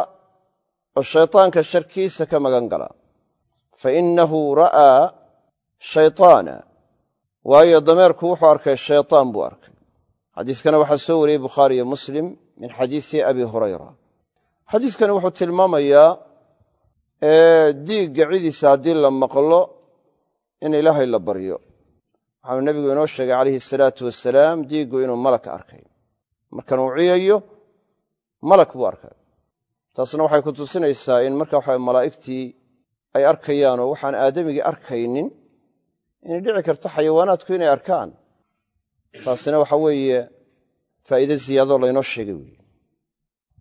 oo shaytaanka sharkiisa ka magan gala. Fa ra'aa shaytaana waayo dameerku wuxuu arkay shayطaan buu arkay. Xadiiskana waxaa soo wariyey bukhaari iyo muslim min xadiisi abi hurayra. Xadiiskani wuxuu tilmaamayaa diigga cidiisa haddii la maqlo in ilaahay la baryo. Waxaanu nebigu inoo sheegay calayhi asalaatu wasalaam diiggu inuu malak arkay. Markan uu ciyayo malak buu arkay. Taasna waxay ku tusinaysaa in marka waxa malaa'igtii ay arkayaanoo waxaan aadamigii arkaynin inay dhici karto xayawaanaadku inay arkaan. Taasina waxa weeye faa'iide ziyaadoo laynoo sheegay weeye.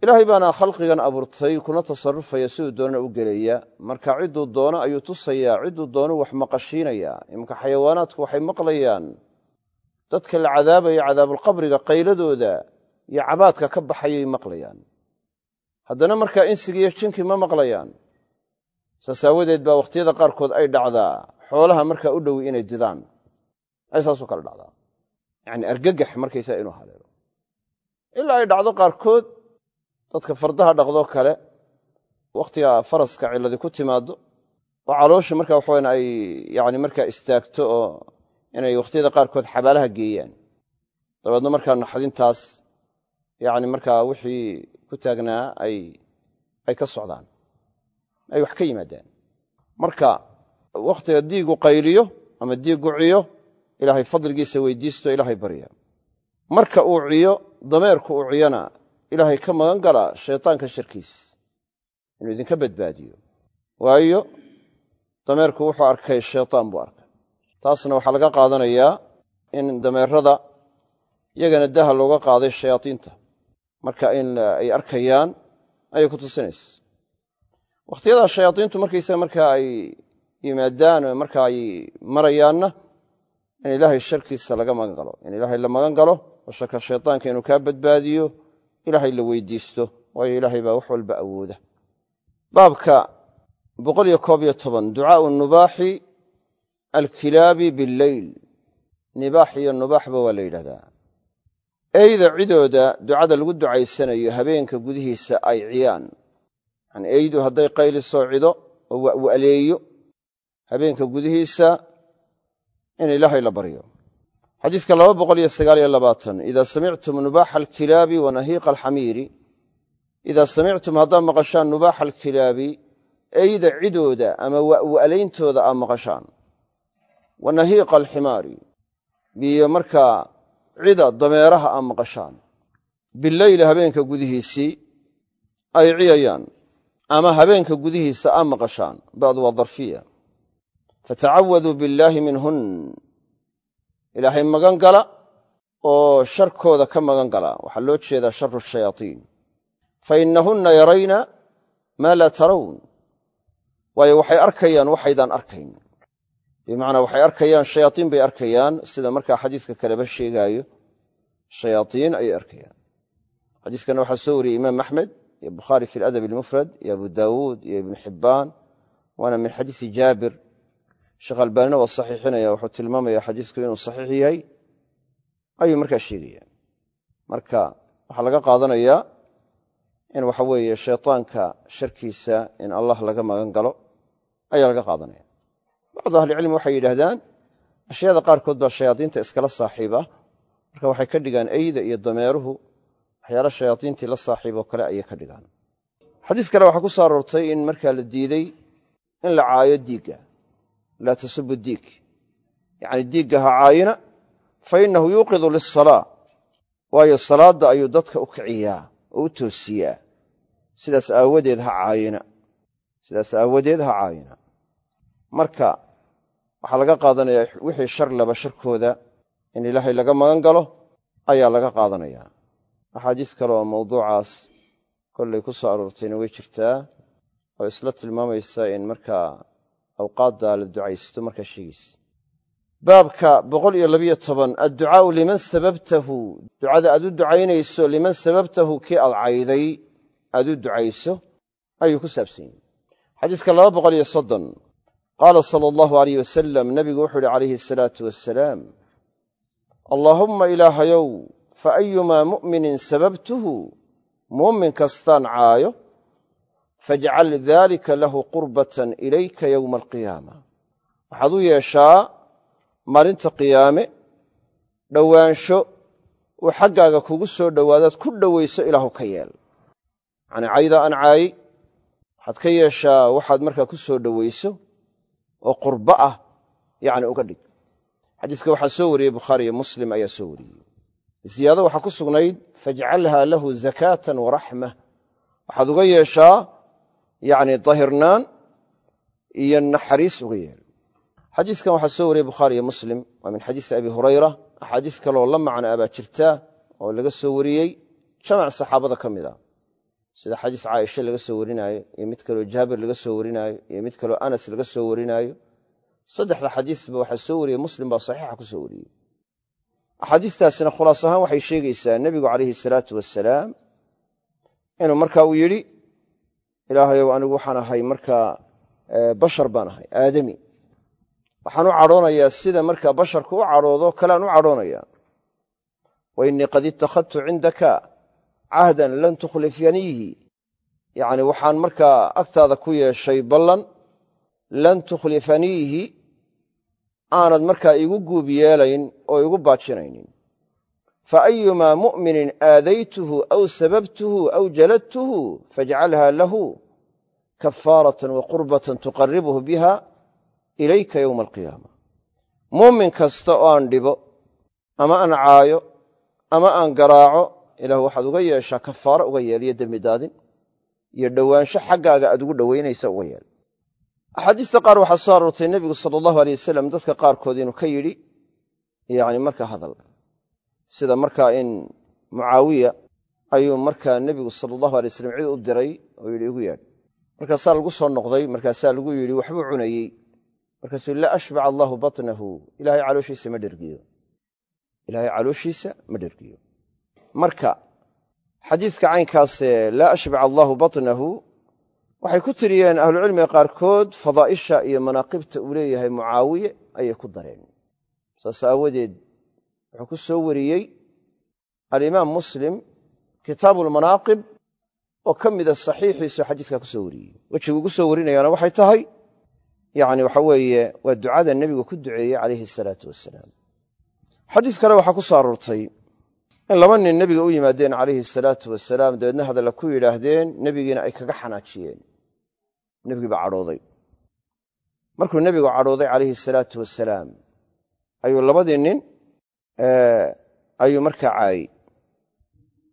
Ilaahay baana khalqigan abuurtay kuna tasarrufaya siduu doonana u gelaya marka cidduu doono ayuu tusayaa cidduu doonu wax maqashiinayaa imanka xayawaanaadku waxay maqlayaan dadka la cadaabaya cadaabulqabriga qayladooda iyo cabaadka ka baxayay maqlayaan. Haddana markaa insiga iyo jinkii ma maqlayaan. Saas aawadeed baa wakhtiyada qaarkood ay dhacdaa xoolaha markaa u dhowi inay didaan ay saasoo kale dhacdaa. Yacni argagax markaysaa inuu haleelo. Ilaa ay dhacdo qaarkood dadka fardaha dhaqdoo kale wakhtiga faraska cilladi ku timaaddo oo caloosha marka waxawan ay yani markaa istaagto oo inay wakhtiyada qaarkood xabaalaha geeyaan. Dabeedna markaa naxdintaas yani markaa wixii ku taagnaa ay ka socdaan ay wax ka yimaadaan. Marka wakhtiga diigu qayliyo ama diiggu ciyo ilaahay fadligiisa weydiisto ilaahay barya. Marka uu ciyo dameerku uu ciyona ilaahay ka magan galaa shaytaanka sharkiis inuu idinka badbaadiyo. Waayo dameerku wuxuu arkay shaytaan buu arkay. Taasna waxaa laga qaadanayaa in dameerada yagana daha looga qaaday shayaadiinta marka in ay arkayaan ayay ku tusinaysa. Wakhtiyadaa shayaadiintu markaysaga markaa ay yimaadaan marka ay marayaanna in ilaahay sharkiisa laga magan galo in ilaahay la magan galo oo sharka shaytaanka inuu kaa badbaadiyo ilaahay la weydiisto waayo ilaahay baa wax walba awooda baabka ducaau nubaaxi alkilaabi billeyl nibaax iyo nubaaxba waa la yidhahdaa eyda cidooda ducada lagu ducaysanayo habeenka gudihiisa ay ciyaan yani eydu hadday qaylisoo cido oo wa'wa'leeyo habeenka gudihiisa in ilaahay la baryo xadiiska laba boqol iyo sagaal iyo labaatan idaa samictum nubaaxa alkilaabi wa nahiiqa alxamiiri idaa samictum haddaad maqashaan nubaaxa alkilaabi eyda cidooda ama wa'wa'layntooda aad maqashaan wa nahiiqa alximaari biyo markaa cida dameeraha aad maqashaan bileyli habeenka gudihiisii ay ciyayaan ama habeenka gudihiisa aad maqashaan ba'du waa darfiya fatacawaduu billaahi minhun ilaahay magan gala oo sharkooda ka magan gala waxaa loo jeedaa sharu shayaaiin fa innahunna yarayna maa laa tarown waayo waxay arkayaan waxaydaan arkayn bimacnaa waxay arkayaan shayaaiin bay arkayaan sida markaa xadiiska kaleba sheegaayo shayaaiin ayay arkayaan xadiiskana waxaa soo wariyey imaam axmed iyo bukhaari fi aladab almufrad iyo abu daawuud iyo ibnu xibbaan waana min xadiisi jaabir sheekh albaanina waa saxiixinaya wuxuu tilmaamaya xadiisku inuu saxiix yahay. Ayuu markaa sheegaya. Marka waxaa laga qaadanayaa in waxa weeye shaytaanka sharkiisa in allah laga magan galo ayaa laga qaadanaya. Bacdu ahlicilmi waxay yidhaahdaan ashyaada qaarkood baa shayaadiinta iskala saaxiiba. Marka waxay ka dhigaan eyda iyo dameeruhu waxyaala shayaadiintii la saaxiiboo kale ayay ka dhigaan. Xadiis kale waxaa ku soo aroortay in markaa la diidey in la caayo diigga laa tasubu diig. Yacni diigga ha caayina fa innahu yuuqidu lisalaa waayo salaadda ayuu dadka u kiciyaa oo u toosiyaa. Sidaas aawadeed ha caayina. Sidaas aawadeed ha caayina. Marka waxaa laga qaadanayaa wixii shar laba sharkooda in ilaahay laga magan galo ayaa laga qaadanayaa axaadiis kale oo mawduucaas kollay ku soo aroortayna way jirtaa oo isla tilmaamaysa in markaa awqaadda la ducaysto markaa sheegaysa baabka boqol iyo labiyo toban adducaau liman sababtahu? Ducada aad u ducaynayso liman sababtahu kii aad cayday aad u ducayso ayuu ku saabsan yahi xadiiska laba boqol iyo soddon qaala sala allahu alayh wasalam nabigu wuxuu ihi calayhi asalaatu wassalaam allaahumma ilaahayow fa ayumaa mu'minin sababtuhu? Muumin kastaan caayo fajcal daalika lahu qurbatan ilayka yowma alqiyaama. Waxaad u yeeshaa maalinta qiyaame dhowaansho uu xaggaaga kugu soo dhowaadaad ku dhowayso ilaahu ka yeel. Yacnii cayda aan caayey waxaad ka yeeshaa waxaad markaa ku soo dhowayso oo qurbo ah yacni uga dhig. Xadiiska waxaa soo wariyey bukhaari iyo muslim ayaa soo wariyey. Ziyaado waxaa ku sugnayd fajcalha lahu zakaatan waraxma waxaad uga yeeshaa yacni dahirnaan iyo naxariis uga yeel xadiiskan waxaa soo wariyey bukhaari iyo muslim. Waa min xadiisi abi hurayra. Axaadiis kaleoo la macna abaa jirta oo laga soo wariyey jamac saxaabada ka mid a. Sida xadiis caaisha laga soo warinaayo iyo mid kaloo jaabir laga soo warinaayo iyo mid kaloo anas laga soo warinaayo. Saddexda xadiisba waxaa soo wariyey muslim baa saxiixa ku soo wariyey. Axaadiistaasina khulaas ahaan waxay sheegaysaa nebigu calayhi salaatu wasalaam inuu marka uu yidhi ilaahayow anigu waxaan ahay markaa bashar baan ahay aadami. Waxaan u cadhoonayaa sida markaa basharku u cadhoodo kalean u cadhoonaya wa innii qad ittakhadtu cindaka cahdan lan tukhlifyaniihi yacni waxaan markaa agtaada ku yeeshay ballan lan tukhlifaniihi aanad markaa igu guub yeelayn oo igu baajinaynin fa ayumaa mu'minin aadaytuhu aw sababtuhu aw jaladtuhu fajcalha lahu kafaaratan wa qurbatan tuqaribuhu biha ilayka yowma alqiyaama muumin kasta oo aan dhibo ama aan caayo ama aan garaaco ilaah waxaad uga yeeshaa kafaaro uga yeel iyo dembi daadin iyo dhowaansho xaggaaga aad ugu dhowaynaysa uga yeel axaadiista qaar waxaa soo aroortay nebigu sala allahu aley wasalam dadka qaarkood sida markaa in mucaawiya ayuu markaa nebigu sala allahu alay waslam cid u diray oo yidhi igu yaadh. Markaasaa lagu soo noqday markaasaa lagu yidhi waxbuu cunayey. Markaasuu laa ashbac allaahu batnahu. Ilaahay calooshiisa ma dhergiyo. Ilaahay calooshiisa ma dhergiyo. Marka xadiiska caynkaasee laa ashbac allaahu batnahu waxay ku tiriyeen ahlucilmiga qaarkood fadaa'isha iyo manaaqibta uu leeyahay mucaawiye ayay ku dareen. Saas aawadeed wuxuu ku soo wariyey alimaam muslim kitaabu lmanaaqib oo ka mida saxiixiisu xadiiskaa ku soo wariyey. Wejigu ugu soo warinayaana waxay tahay yani waxa weeye waa ducada nebigu ku duceeyey calayhi asalaatu wasalaam xadiis kale waxaa ku soo aroortay in laba nin nebiga u yimaadeen calayhi asalaatu wasalaam dabeedna hadalla ku yidhaahdeen nebigiina ay kaga xanaajiyeen. Nebigii baa cadhooday. Markuu nebigu cadhooday calayhi asalaatu wasalaam ayuu labadii nin ayuu markaa caayey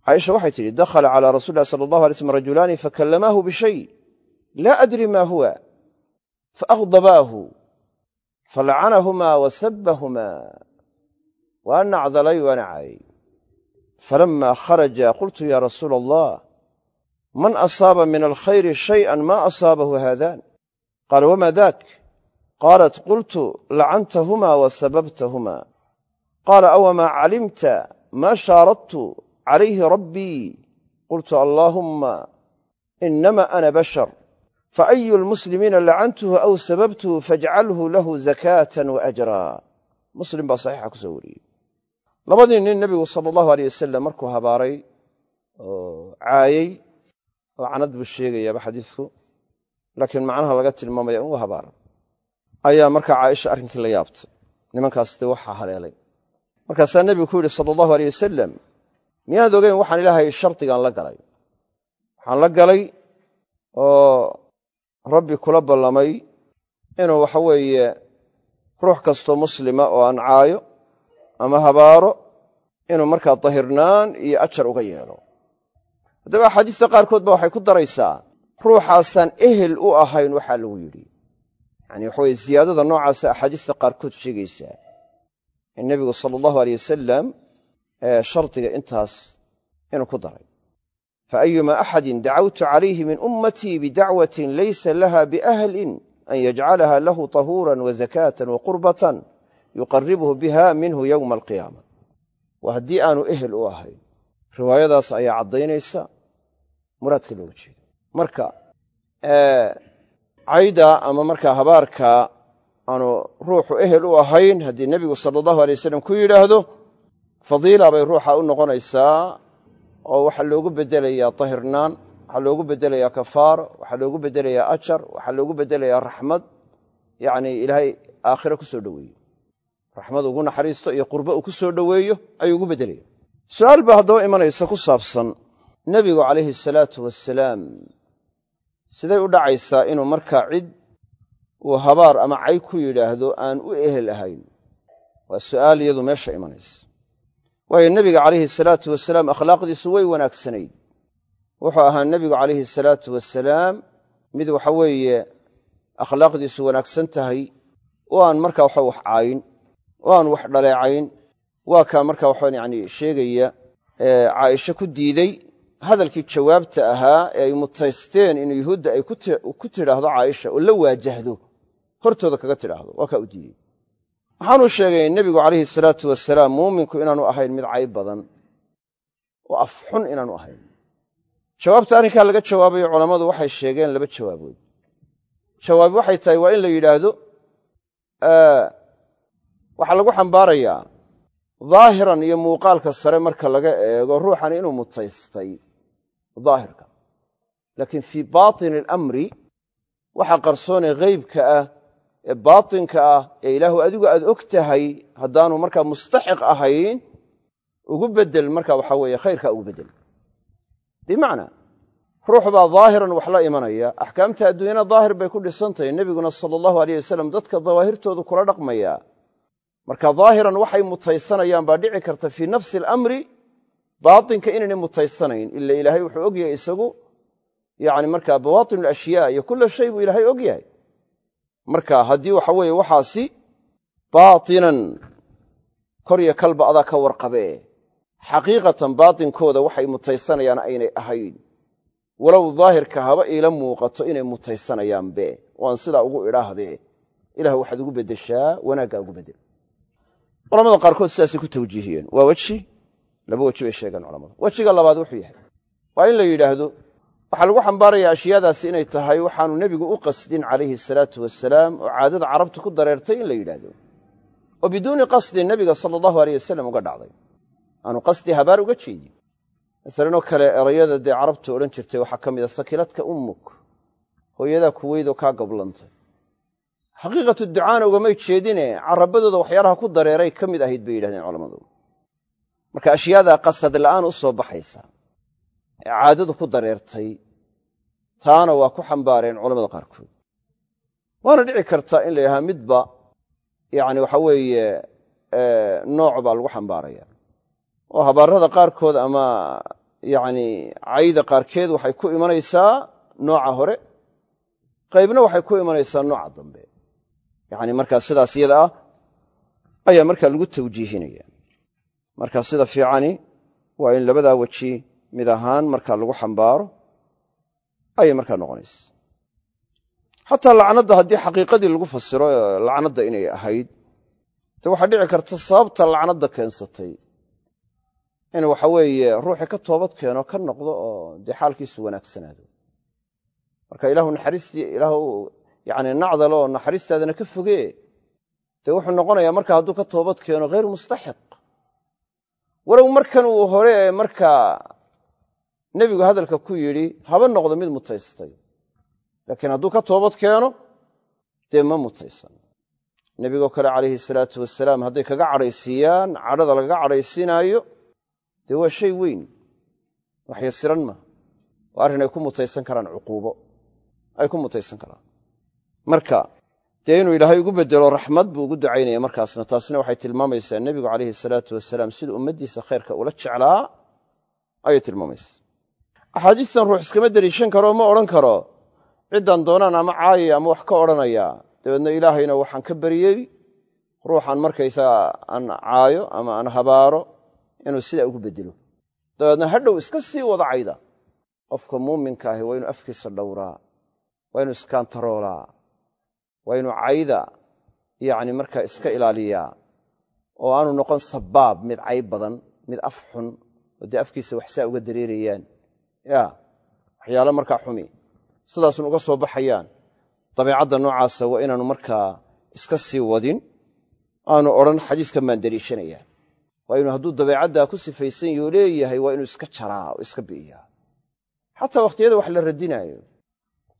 caaisha waxay tidhi dakhala calaa rasuli lah sala allahu alay slm rajulaani fakallamaahu bishay laa adri ma huwa faakhdabaahu falacanahumaa wa sabbahumaa waa nacdalay waana caayey falama kharaja qultu ya rasuula allah man asaaba min alkhayri shayئa ma asaabahu haadaan? Qaala wama dak qaalat qultu lacantahuma wa sababtahuma qaala awamaa calimta? Maa shaaradtu calayhi rabbii qultu allaahumma inama ana bashar. Faayu lmuslimiina lacantuhu aw sababtuhu faajcalhu lahu zakaatan wa ajraa muslim baa saxiixa ku soo wariyey. Labadii nin nebigu sala allahu aleyh wasalam markuu habaaray oo caayey lacnad buu sheegayaaba xadiisku laakiin macnaha laga tilmaamaya in u habaara ayaa markaa caaisha arrinkii la yaabtay. Nimankaas dee waxaa haleelay markaasaa nebigu ku yidhi sala allahu aleyh wasalam miyaad ogeyn waxaan ilaahay shardigaan la galay? Waxaan la galay oo rabbi kula ballamay inuu waxa weeye ruux kastoo muslima oo aan caayo ama habaaro inuu markaa dahirnaan iyo ajar uga yeelo. Haddaba axaadiista qaarkood ba waxay ku daraysaa ruuxaasaan ehel u ahayn waxaa lagu yidhi. Yani waxa weye ziyaadada noocaasa axaadiista qaarkood sheegaysaa in nebigu sala allahu aleyh wasalam shardiga intaas inuu ku daray. Faayuma axadin dacawtu calayhi min ummatii bidacwatin laysa laha biahlin an yajcalaha lahu tahuuran wa zakaatan wa biha minhu yowma alqiyaama. Waa haddii aanu ehel u ahayn riwaayadaas ayaa caddaynaysa muraadka looga jeedo. Marka cayda ama markaa habaarka aanu ruuxu ehel u ahayn haddii nebigu sala allahu alay wasalam ku yidhaahdo fadiila bay ruuxa u noqonaysaa oo waxaa loogu bedelayaa tahirnaan waxaa loogu bedelayaa kafaaro waxaa loogu bedelayaa ajar waxaa loogu bedelayaa raxmad. Yacni ilaahay aakhire ku soo dhoweeyo. Raxmad ugu naxariisto iyo qurbo uu ku soo dhoweeyo ayuu ugu beddelaya su'aal baa haddaba imanaysa ku saabsan nebigu calayhi asalaatu wasalaam siday u dhacaysaa inuu markaa cid uu habaar ama cay ku yidhaahdo aan u ehel ahayn. Waa su'aal iyadu meesha imanaysa. Waayo nebiga calayhi salaatu wasalaam akhlaaqdiisu way wanaagsanayd. Wuxuu ahaa nebigu calayhi salaatu wasalaam mid waxa weeye akhlaaqdiisu wanaagsan tahay. Oo aan markaa waxa wax caayin oo aan wax dhaleecayn waa kaa markaa waxaan yani sheegaya caaisho ku diiday hadalkii jawaabta ahaa ee ay mutaysteen in yuhuudda ay ku tidhaahdo caaisha oo la waajahdo hortooda kaga tidhaahdo. Waa kaa u diidey waxaanuu sheegay nebigu calayhi salaatu wasalaam muuminku inaanu ahayn mid cayb badan oo af xun inaanu ahayn. Jawaabta arrinkaa laga jawaabayo culammadu waxay sheegeen laba jawaabood. Jawaabi waxay tahay waa in la yidhaahdo waxaa lagu xambaarayaa daahiran iyo muuqaalka sare marka laga eego ruuxani inuu mutaystay daahirka. Laakiin fii baatini alamri waxa qarsoone ghaybka ah ee baatinka ah ee ilaahu adigu aad og tahay haddaanu markaa mustaxiq ahayn ugu beddel marka waxaa weeye khayrkaa ugu beddel bimacnaa ruux baa daahiran wax la imanaya axkaamta adduunyana daahir bay ku dhisantahay nebiguna sala allahu aleyh wasalam dadka dawaahirtoodu kula dhaqmaya. Marka daahiran waxay mutaysanayaan baa dhici karta fii nafsi alamri baatinka inaynay mutaysanayn ila ilaahay wuxuu og isagu yani markaa bawaatin alashyaa iyo kula shay buu ilaahay og yahay marka haddii waxa weeye waxaasi baatinan korya kalba adaa ka warqabee xaqiiqatan baatinkooda waxay mutaysanayaan aynay ahayn. Walow daahirka haba iila muuqato inay mutaysanayaanbe waan sidaa ugu idhaahdee. Ilah waxaad ugu beddeshaa wanaaggaa ugu beddel. Culamada qaarkood sidaasay ku tawjiihiyeen. Waa weji? Laba weji bay sheegeen culamadu. Wejiga labaad wuxuu yahay waa in la yidhaahdo waxaa lagu xambaarayaa ashyaadaasi inay tahay waxaanu nebigu u qasdin calayhi asalaatu wasalaam oo caadada carabta ku dareertay in la yidhaahdo. Oo biduuni qasdin nebiga sala allahu aleyh wasalam uga dhacday. Aanu qasdi habaar uga jeedin. Masalanoo kale erayada dee carabtu odhan jirtay waxaa ka mid a sakiladka ummuk hooyadaa kuweydoo kaa gablantay xaqiiqatu ducaana ugamay jeedine carabadooda waxyaalaha ku dareeray ka mid ahayd bay yidhahdeen culammadu. Marka ashyaadaa qasad la'aan u soo baxaysa caadadu ku dareertay taana waa ku xambaareen culamada qaarkood. Waana dhici karta in la yidhaha midba yani waxa weeye nooc baa lagu xambaaraya. Oo habaarada qaarkood ama yani cayda qaarkeed waxay ku imanaysaa nooca hore qaybna waxay ku imanaysaa nooca dambe. Yani markaa sidaas iyada ah ayaa markaa lagu tawjiihinaya. Marka sida fiicani waa in labadaa weji mid ahaan markaa lagu xambaaro ayay markaa noqonaysa xataa lacnadda haddii xaqiiqadii lagu fasiro lacnadda inay ahayd de waxaa dhici karta sababta lacnadda keensatay. In waxa weeye ruuxii ka toobad keeno ka noqdo oo dee xaalkiisu wanaagsanaado marka ilaahu naxariistii ilaahu yani nacdalo oo naxariistaadana ka fogee dee wuxuu noqonayaa marka hadduu ka toobad keeno hayr mustaxiq. Walow markan uu hore markaa nebigu hadalka ku yidhi haba noqdo mid mutaystay. Laakiin hadduu ka toobad keeno dee ma mutaysan. Nebigoo kale calayhi salaatu wasalaam hadday kaga cadhaysiiyaan cadhada lagaga cadhaysiinaayo dee waa shay weyn. Waxyasiran ma. Waa arrin ay ku mutaysan karaan cuquubo. Ay ku mutaysan karaan. Marka dee inuu ilaahay ugu bedelo raxmad buu ugu ducaynaya markaasna taasina waxay tilmaamaysaa nebigu calayhi salaatu wasalaam siduu ummaddiisa khayrka ula jeclaa ayay tilmaamaysaa axaadiistan ruux iskama deliishan karo ma odhan karo. Ciddaan doonaan ama caayaya ama wax ka odhanayaa dabeedna ilaahayna waxaan ka baryey ruuxaan markaysaga aan caayo ama aan habaaro inuu sidaa ugu bedelo dabeedna hadhow iska sii wada cayda. Qofka muuminka ahi waa inuu afkiisa dhowraa. Waa inuu iskaantaroolaa. Waa inuu cayda yacni markaa iska ilaaliyaa. Oo aanu noqon sabaab mid cayb badan mid af xun. Oo dee afkiisa waxsaa uga dareerayaan ya waxyaalo markaa xumi. Sidaasun uga soo baxayaan. Dabeicadda noocaasa waa inaanu markaa iska sii wadin aanu odhan xadiiskan baan deliishanayaa waa inuu hadduu dabeicaddaa ku sifaysan yuu leeyahay waa inuu iska jaraa oo iska bi'iyaa xataa wakhtiyada wax la radinaayo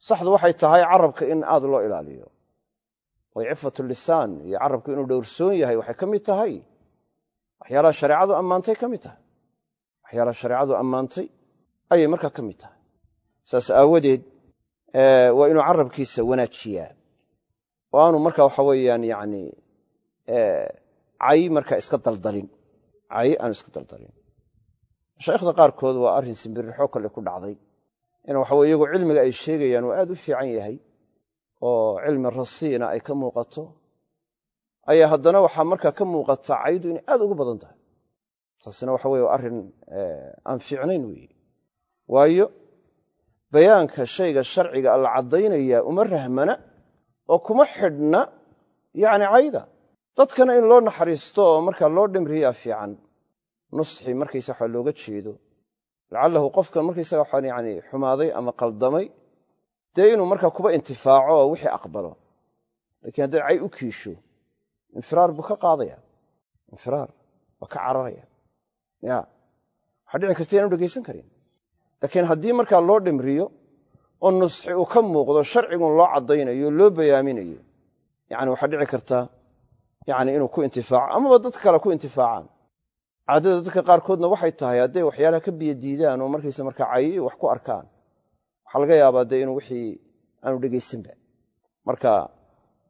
saxdu waxay tahay carabka in aad loo ilaaliyo. Way cifatu lisaan iyo carabku inuu dhowrsoon yahay waxay ka mid tahay. Waxyaalaha shareecadu ammaantay ka mid tahay. Waxyaalaha shareecadu ammaantay ayay markaa ka mid tahay. Saas aawadeed waa inuu carabkiisa wanaajiyaa. Oo aanu marka waxa weeyaan yani cay markaa iska daldalin cay aanu iska daldalin mashaayikhda qaarkood waa arrin simbirixo kale ku dhacday. In waxa weye iyagu cilmiga ay sheegayaan uu aad u fiican yahay oo cilmi rasiina ay ka muuqato ayaa haddana waxaa markaa ka muuqata caydu inay aad ugu badan tahay. Taasina waxa weye waa arrin aan fiicnayn weeye waayo bayaanka shayga sharciga alla caddaynaya uma rahmana oo kuma xidhna yacni cayda. Dadkana in loo naxariisto oo markaa loo dhimriyaa fiican nusxi markaysa waxa looga jeedo. Lacalahu qofkan markaysaga waxaan yani xumaaday ama qaldamay dee inuu markaa kuba intifaaco oo wixii aqbalo. Lakiin hadday cay u kiisho infiraar buu ka qaadaya. Infiraar waa ka cararaya. Ya waxaa dhici karta inanu dhegaysan karin laakiin haddii markaa loo dhimriyo oo nusxi uu ka muuqdo sharcigun loo caddaynayo loo bayaaminayo yani waxaa dhici karta yani inuu ku intifaaco amaba dad kale ku intifaacaan. Caadada dadka qaarkoodna waxay tahay hadday waxyaalaha ka biyo diidaan oo markaysa markaa cayi wax ku arkaan. Waxaa laga yaabaa dee inuu wixii aanu dhegaysanba marka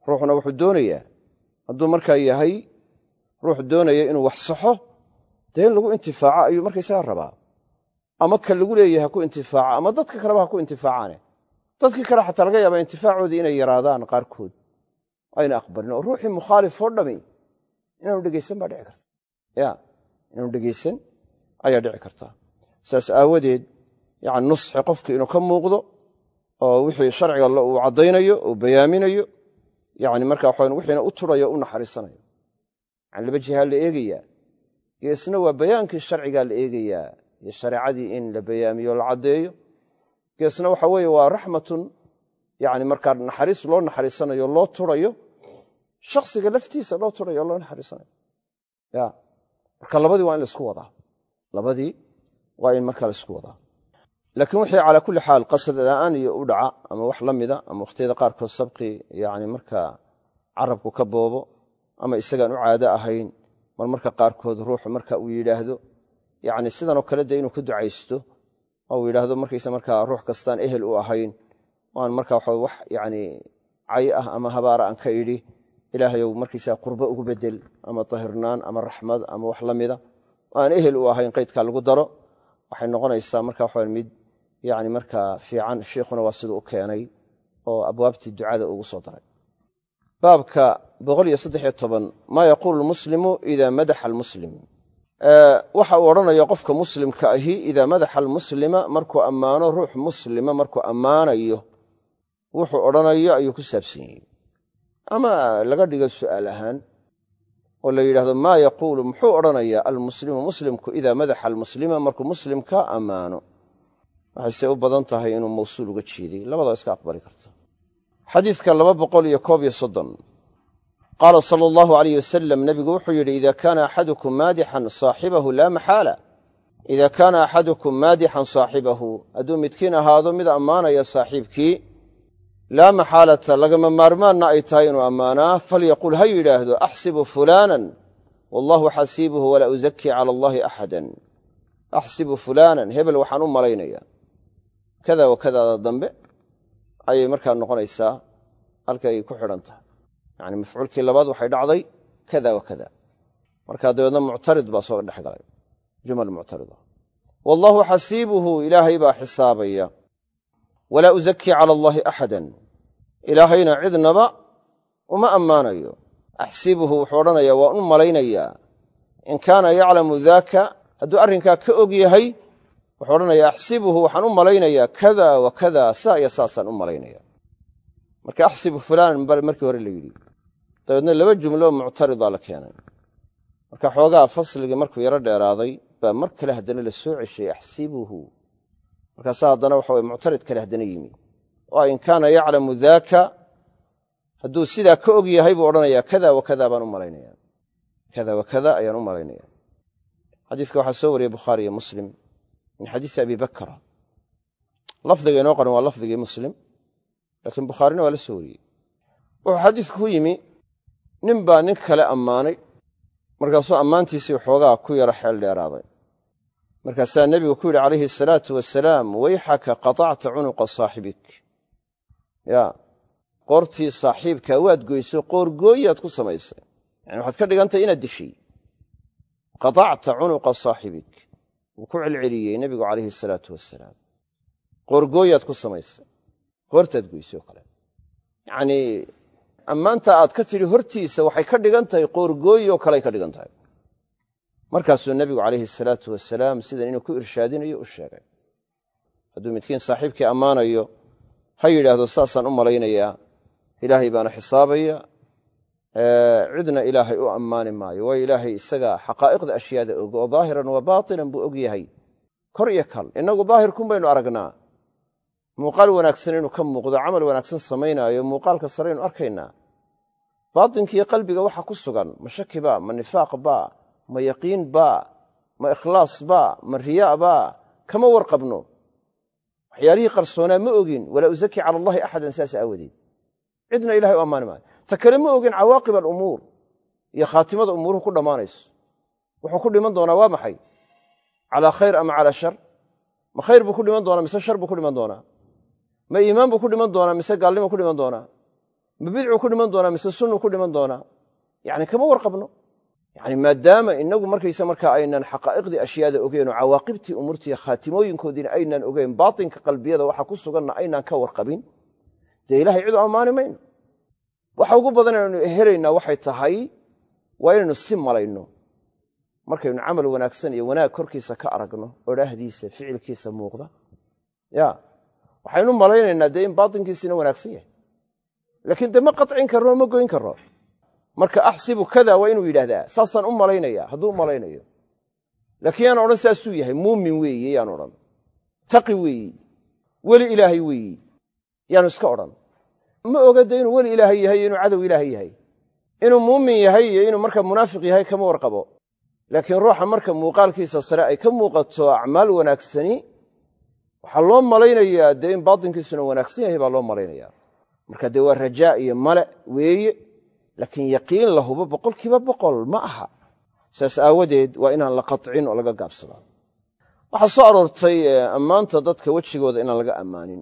ruuxuna wuxuu doonayaa hadduu markaa yahay ruux doonaya inuu wax saxo dee in lagu intifaaco ayuu markaysaga rabaa ama ka lagu leeyahay ha ku intifaaca ama dadka kaleba ha ku intifaacaane dadkii kale xataa laga yaabaa intifaacoodii inay yaraadaan qaarkood. Ayna aqbalin oo ruuxii mukhaalif oo dhami. Inaanu dhegaysan baa dhici karta. Ya inaanu dhegaysan ayaa dhici karta. Saas aawadeed yani nusxi qofki inuu ka muuqdo oo wixii sharciga uu caddaynayo uu bayaaminayo yani marka waxawan wixiina u turayo u naxariisanayo. Yani laba jihaa la eegayaa geesna waa bayaankii sharcigaa la eegayaa iyo shareecadii in la bayaamiyo la caddeeyo. Geesna waxa weeye waa raxmatun yani markaa naxariis loo naxariisanayo loo turayo. Shaksiga laftiisa loo turayo loo naxariisanayo. Ya marka labadii waa in la isku wadaa. Labadii waa in markaa la isku wadaa. Laakiin wixii calaa kulli xaal qasad la'aan iyo u dhaca ama wax la mida ama wakhtiyada qaarkood sabqi yani markaa carabku ka boobo ama isagaan u caado ahayn mar marka qaarkood ruuxu marka uu yidhaahdo yani sidanoo kale dee inuu ka ducaysto oo uu yidhaahdo markaysa markaa ruux kastaan ehel u ahayn aan marka waxa wax yani cay ah ama habaara aan ka idhi ilaahayow markaysaa qurbo ugu bedel ama tahirnaan ama raxmad ama wax la mida oo aan ehel u ahayn qaydkaa lagu daro. Waxay noqonaysaa marka waxa mid yani markaa fiican sheikhuna waa siduu u keenay oo abwaabtii ducada ugu soo daray. Baabka maa yaquulu lmuslimu ida madaxa almuslim waxa uu odhanayo qofka muslimka ahi idaa madaxa almuslima markuu ammaano ruux muslima markuu ammaanayo wuxuu odhanayo ayuu ku saabsan yahay. Ama laga dhigo su'aal ahaan oo la yidhahdo maa yaquulu muxuu odhanayaa almuslimu muslimku idaa madaxa almuslima markuu muslimka ammaano. Waxayse u badan tahay inuu mawsuul uga jeeday. Labadaba iska aqbali karta. Xadiidka qaala sala allahu alayh wasalam nebigu wuxuu yidhi ida kaana axadukum maadixan saaxibahu laa maxaala ida kaana axadukum maadixan saaxibahu hadduu midkiin ahaado mid ammaanaya saaxiibkii laa maxaalata lagama maarmaanna ay tahay inuu ammaanaa. Falyaqul ha yidhaahdo axsibu fulaanan wallahu xasiibuhu walaa uzakii cala allahi axadan. Axsibu fulaanan hebel waxaan u malaynaya kada wa kadaada dambe ayay markaa noqonaysaa halkay ku xidhan tahay yani mafcuulkii labaad waxay dhacday kada wa kada. Markaa muctarid baa soo dhex galay jumal muctarida wallahu xasiibuhu ilaahay baa xisaabaya. Walaa uzakii cala allaahi axadan. Ilaahayna cidnaba uma ammaanayo. Axsibuhu wuxuu odhanayaa waan u malaynayaa. In kaana yaclamu daaka hadduu arrinkaa ka og yahay wuxuu odhanayaa axsibuhu waxaan u malaynayaa kada wa kada saa iyo saasaan u malaynaya marka axsibu fulaanan markii hore la yidhi dabeedna laba jumlo muctarida la keenay. Marka xoogaa fasligii markuu yaro dheeraaday baa mar kale haddana la soo ceshay axsibuhu. Markaasa haddana waxa muctarid kale haddana yimi. Oo in kaana yaclamu daaka hadduu sidaa ka og yahay buu odhanayaa kada wa kada baan u malaynaya kada wa kada ayaan u malaynaya xadiiska waxaa soo wariyey bukhaari iyo muslim min xadiisi abi bakra lafdiga inoo qoran waa lafdigii muslim laakiin bukhaarina waa la soo wariyey. Wuxuu xadiisku ku yimi nin baa nin kale ammaanay. Markaasuu ammaantiisii xoogaa ku yaro xeel dheeraaday. Markaasaa nebigu ku yidhi calayhi asalaatu wasalaam wayxaka qatacta cunuqa saaxibik. Ya qoortii saaxiibkaa waad goyso qoorgooyaad ku samaysay. Yani waxaad ka dhigantay inaad dishay. Qatacta cunuqa saaxibik. Wuu ku celceliyey nebigu calayhi asalaatu wasalaam qoorgooyaad ku samaysay. Qoortaad goysay oo kale. Yacnii ammaanta aad ka tidhi hortiisa waxay ka dhigan tahay qoorgooyi oo kaley ka dhigan tahay. Markaasuu nebigu calayhi asalaatu wasalaam sidan inuu ku irshaadinayo u sheegay. Hadduu midkiin saaxiibkii ammaanayo ha yidhaahdo saasaan u malaynayaa ilaahay baana xisaabaya cidna ilaahay u ammaani maayo. Waayo ilaahay isaga xaqaa'iqda ashyaada og oo daahiran wa baatinan buu og yahay. Kor iyo kal innagu daahirkun baynu aragnaa muuqaal wanaagsan inuu ka muuqdo camal wanaagsan samaynaayo muuqaalka sareynu arkaynaa. Baatinkiiyo qalbiga waxa ku sugan ma shaki baa ma nifaaq baa ma yaqiin baa ma ikhlaas baa ma riyaa baa kama warqabno. Waxyaalihii qarsoonaa ma ogin walaa uzaki cala allahi axadan saas aawadeed. Cidna ilahay u ammaani maayo. Ta kale ma ogin cawaaqib alumuur iyo khaatimada umuuruhu ku dhammaanayso. Wuxuu ku dhiman doonaa waa maxay? Calaa khayr ama calaa shar? Ma khayr buu ku dhiman doonaa mise shar buu ku dhiman doonaa ma iimaan buu ku dhiman doonaa mise gaalnimo ku dhiman doonaa? Ma bidcuu ku dhiman doonaa mise sunnu ku dhiman doonaa? Yani kama warqabno. Yani maadaama inagu markaysa markaa aynan xaqaa'iqdii ashyaada ogeyn oo cawaaqibtii umuurtii khaatimooyinkoodiina aynaan ogeyn baatinka qalbiyada waxa ku suganna aynaan ka warqabin dee ilahay cid u ammaani mayno? Waxa ugu badan aynu helaynaa waxay tahay waa inaynu si malayno. Markaynu camal wanaagsan iyo wanaag korkiisa ka aragno odhaahdiisa ficilkiisa muuqda waxaynu malaynaynaa dee in baatinkiisina wanaagsan yahay. Laakiin de ma qacin karno ma goyn karno. Marka axsibu kada waa inuu yidhahdaa saasaan u malaynaya hadduu u malaynayo. Laakiin yaan odhan saasuu yahay muumin weeye yaan odhan. Taqi weeyi weli ilaahay weeyi yaanu iska odhan. Ma oga de inuu weli ilaahay yahay iyo inuu cadow ilaahay yahay. Inuu muumin yahay iyo inuu marka munaafiq yahay kama warqabo. Laakiin ruuxa marka muuqaalkiisa sare ay ka muuqato acmaal wanaagsani waxaa loo malaynayaa dee in baatinkiisuna wanaagsan yahay baa loo malaynaya marka dee waa rajaa iyo male weeye laakiin yaqiin la hubo boqolkiiba boqol ma aha. Saas aawadeed waa inaan la qacin oo laga gaabsadaa waxaa soo aroortay ammaanta dadka wejigooda inaan laga ammaanin.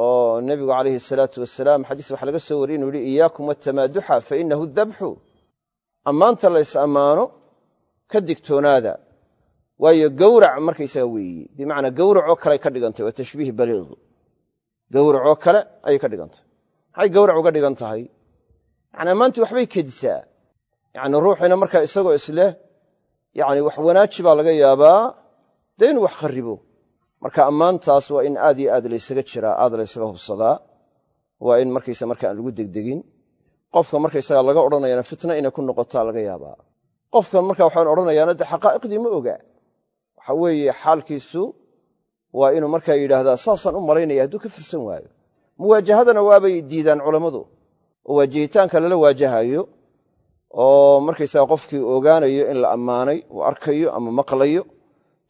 Oo nebigu calayhi salaatu wasalaam xadiis waxaa laga soo wariyey inu yihi iyaakum watamaaduxa fa inahu dabxu ammaanta la ys ammaano ka digtoonaada waayo gawrac markaysaga weeyi. Bimacnaa gawracoo kale ay ka dhigantay waa tashbiih baliiq. Gawracoo kale ayay ka dhigantay. Maxay gawrac uga dhigan tahay? Yani ammaantii waxbay kedisaa. Yani ruuxiina markaa isagoo isleh yani wax wanaaji baa laga yaabaa. Dee inuu wax kharibo marka ammaantaas waa in aad iyo aad laysaga jiraa aad laysaga hubsadaa. Waa in markaysa marka aan lagu degdegin. Qofka markaysaga laga odhanayana fitna inay ku noqotaa laga yaabaa. Qofkan marka waxaan odhanayaana de xaqaa'iqdii ma oga waxa weeye xaalkiisu waa inuu markaa yidhaahdaa saasaan u malaynaya hadduu ka firsan waayo. Muwaajahadana waabay diidaan culammadu. Oo waajihitaanka lala waajahayo oo markaysaga qofkii ogaanayo in la ammaanay uu arkayo ama maqlayo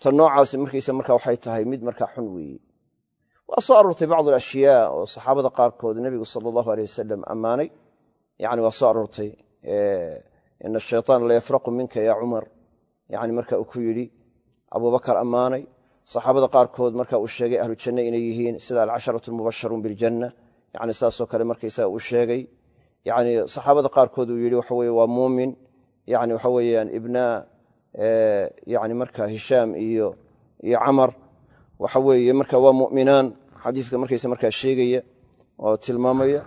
ta noocaasi markaysa marka waxay tahay mid markaa xun weeye. Waa soo aroortay bacdu alashyaa oo saxaabada qaarkood nebigu sala allahu aleyh wasalam ammaanay. Yani waa soo aroortay ina ashayطaana la yafraqu minka ya cumar. Yani marka uu ku yidhi abubakar ammaanay. Saxaabada qaarkood marka uu sheegay ahlu janne inay yihiin sida alcasharatu almubasharuun biljanna. Yani saasoo kale markaysaga uu sheegay. Yani saxaabada qaarkood uu yidhi waxa weye waa muumin. Yani waxa weeyaan ibna yani marka hishaam iyo iyo camar. Waxa weeye marka waa mu'minaan. Xadiiska markaysa markaa sheegaya oo tilmaamaya.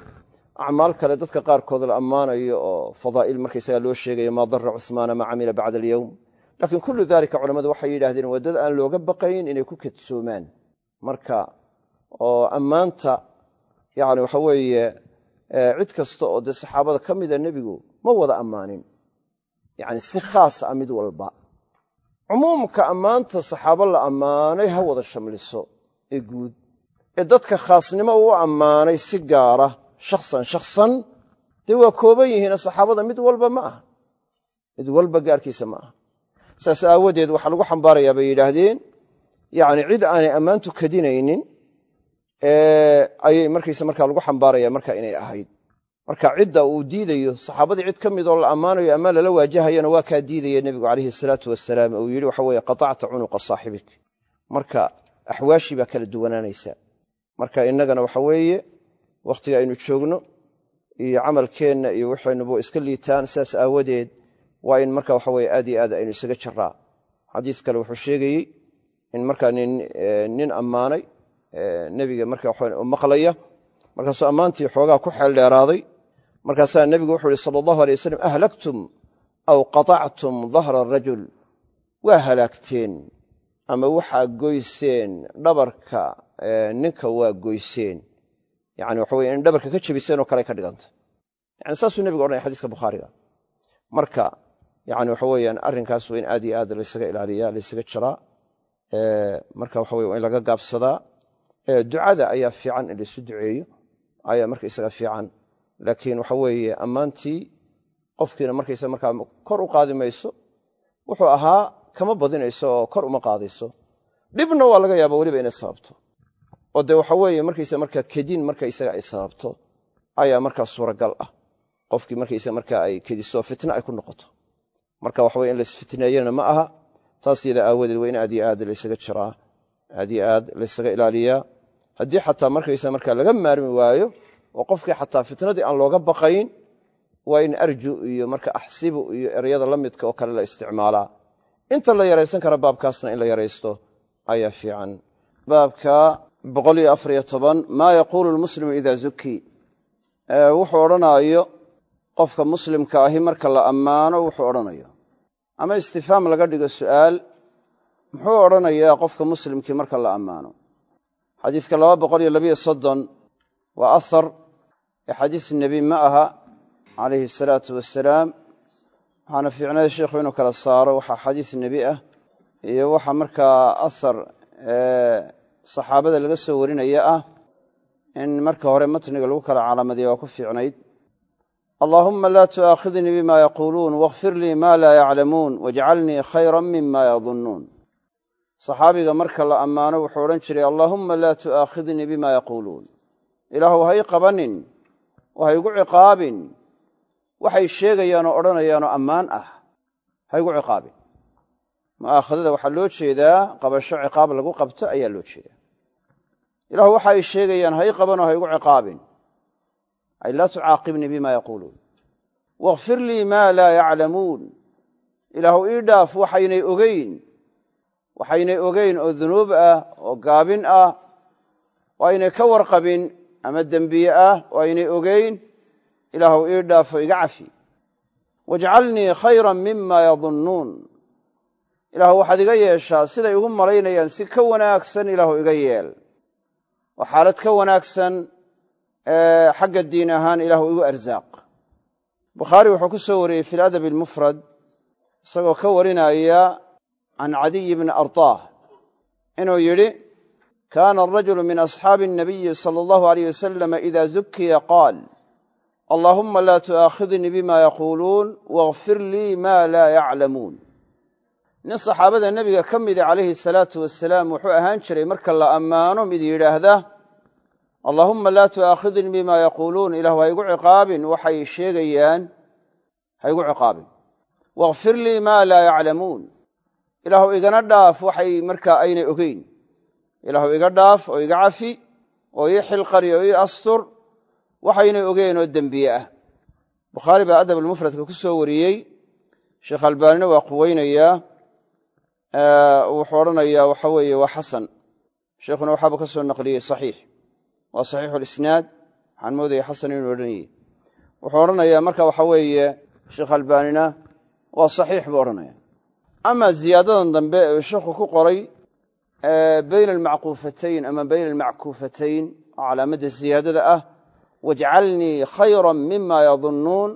Acmaal kale dadka qaarkood la ammaanayo oo fadaa'il markaysaga loo sheegayo maa dara cuhmaana maa camila bacda alyowm laakiin kullu dalika culammadu waxay yidhahdeen waa dad aan looga baqayn inay ku kadsoomaan. Marka oo ammaanta yani waxa weeye cid kasta oo dee saxaabada ka mida nebigu ma wada ammaanin. Yani si khaas a mid walba. Cumuumka ammaanta saxaabo la ammaanay ha wada shamliso ee guud. Ee dadka khaasnimo uu ammaanay si gaara shakhsan shakhsan dee waa kooban yihiine saxaabada mid walba ma aha. Mid walba gaarkiisa ma aha saas aawadeed waxaa lagu xambaarayaa bay yidhaahdeen yani cid aanay ammaantu kadinaynin ayay markaysa markaa lagu xambaaraya marka inay ahayd. Marka cidda uu diidayo saxaabadii cid ka midoo la ammaanayo ammaan lala waajahayana waa kaa diidaya nebigu calayhi salaatu wasalaam uu yidhi waxa weye qatacta cunuqa saaxibik. Marka axwaashii baa kala duwanaanaysa. Marka innagana waxa weeye wakhtiga aynu joogno iyo camalkeenna iyo waxaynuba iska liitaan sidaas aawadeed waa in marka waxa weye aad iyo aad aynu isaga jiraa xadiis kale wuxuu sheegayey in markaa nin ammaanay nebiga marka maqlaya markaasuu ammaantii xoogaa ku xeel dheeraaday markaasaa nebigu wuxuu ihi sala allahu alay wasalam ahlaktum aw qatactum dahra arajul waa halaagteen ama waxaa goyseen dhabarka ninka waa goyseen. Yani waxa weye in dhabarka ka jebiseen oo kale ka dhiganta. Yani saasuu nebigu odhanaya xadiiska bukhaariga. Marka yani waxa weeyaan arrinkaas in aad iyo aad laysaga ilaaliya laysaga jiraa marka waxa weye waa in laga gaabsadaa ducada ayaa fiican in laysu duceeyo ayaa markaysaga fiican. Laakiin waxa weeye ammaantii qofkiina markaysa markaa kor u qaadi mayso wuxuu ahaa kama badinayso oo kor uma qaadayso. Dhibna waa laga yaaba weliba inay sababto. Oo dee waxa weeye markaysa markaa kedin markaysaga ay sababto ayaa markaa suuragal ah. Qofkii markaysa markaa ay kediso fitna ay ku noqoto marka waxa weye in laisfitneeyana ma aha taas yada aawadeed waa in aad aad laysaga jiraa aad aad laysaga ilaaliyaa. Haddii xataa markaysa markaa laga maarmi waayo oo qofkii xataa fitnadii aan looga baqayn waa in arju iyo marka axsibu iyo ereyada la midka oo kale la isticmaalaa. Inta la yaraysan kara baabkaasna in la yaraysto ayaa fiican. Baabka maa yaquulu lmuslimu ida zuki wuxuu odhanaayo qofka muslimka ahi marka la ammaano wuxuu odhanayo ama istifaam laga dhigo su'aal muxuu odhanayaa qofka muslimkii marka la ammaano? Xadiiska waa ahar ee xadiis nebi ma aha calayhi asalaatu wasalaam waxaana fiicnay sheikhu inuu kala saaro waxa xadiis nebi ah iyo waxa markaa ahar saxaabada laga soo warinaya ah in marka hore matniga lagu kala calaamadiya waa ku fiicnayd allaahumma laa tu'aakhidnii bima yaquuluun wakhfir lii ma laa yaclamuun wajcalnii khayra mima yadunnuun saxaabiga marka la ammaano wuxuu odhan jiray allaahumma laa tu'aakhidnii bima yaquuluun ilaahu ha ii qabanin oo ha igu ciqaabin waxay sheegayaanoo odhanayaanoo ammaan ah. Ha igu ciqaabin. Mu'aakhadada waxaa loo jeedaa qabasho ciqaab lagu qabto ayaa loo jeedaa. Ilahu waxa ay sheegayaan ha ii qabanoo ha ciqaabin ay laa tucaaqibnii bima yaquuluun wakhfir lii maa laa yaclamuun ilaahu ii dhaaf waxaynay ogeyn waxaynay ogeyn oo dunuub ah oo gaabin ah oo aynay ka warqabin ama dembiye ah oo aynay ogeyn ilaahu ii dhaafo iga cafi wajcalnii khayran mima yadunnuun ilaahu waxaad iga yeeshaa siday igu malaynayaan si ka wanaagsan ilaahu iga yeel oo xaalad ka wanaagsan xagga diin ahaan ilaahu igu arsaaq bukhaari wuxuu ku soo wariyey fi ladabi almufrad isagoo ka warinaya can cadiy bni ardaah inuu yidhi kaana alrajulu min asxaabi annabiyi sala allahu alayh wasalam ida zukiya qaal allahuma laa tu'aakhidnii bima yaquuluun waakfir lii ma laa yaclamuun nin saxaabada nebiga ka mida ah calayhi salaatu wasalaam wuxuu ahaan jiray marka la ammaano mid yidhaahda allaahumma laa tu'aakhidnii bima yaquuluun ilahu ha igu ciqaabin. Waxay sheegayaan ha igu ciqaabin. Wakhfir lii maa laa yaclamuun. Ilaahu igana dhaaf waxay markaa aynay ogeyn. Ilaahu iga dhaaf oo iga cafi oo ii xilqari oo ii astur waxaynay ogeen oo dembiye ah. Bukhaari baa adab almufradka ku soo wariyey. Sheekh albaanina waa quweynayaa wuxuu odhanayaa waxa weeye waa xasan. Sheikhuna waxaaba ka soo naqliyey saxiix waa saxiixulisnaad waxaan moodaya xasan inuu odhanayey wuxuu odhanayaa marka waxa weeye sheekh albaanina waa saxiix buu odhanaya ama ziyaadadan dambe ee sheikhu ku qoray bayna almacquufatayn ama bayna almackuufatayn oo calaamadda ziyaadada ah wajcalnii khayra mima yadunnuun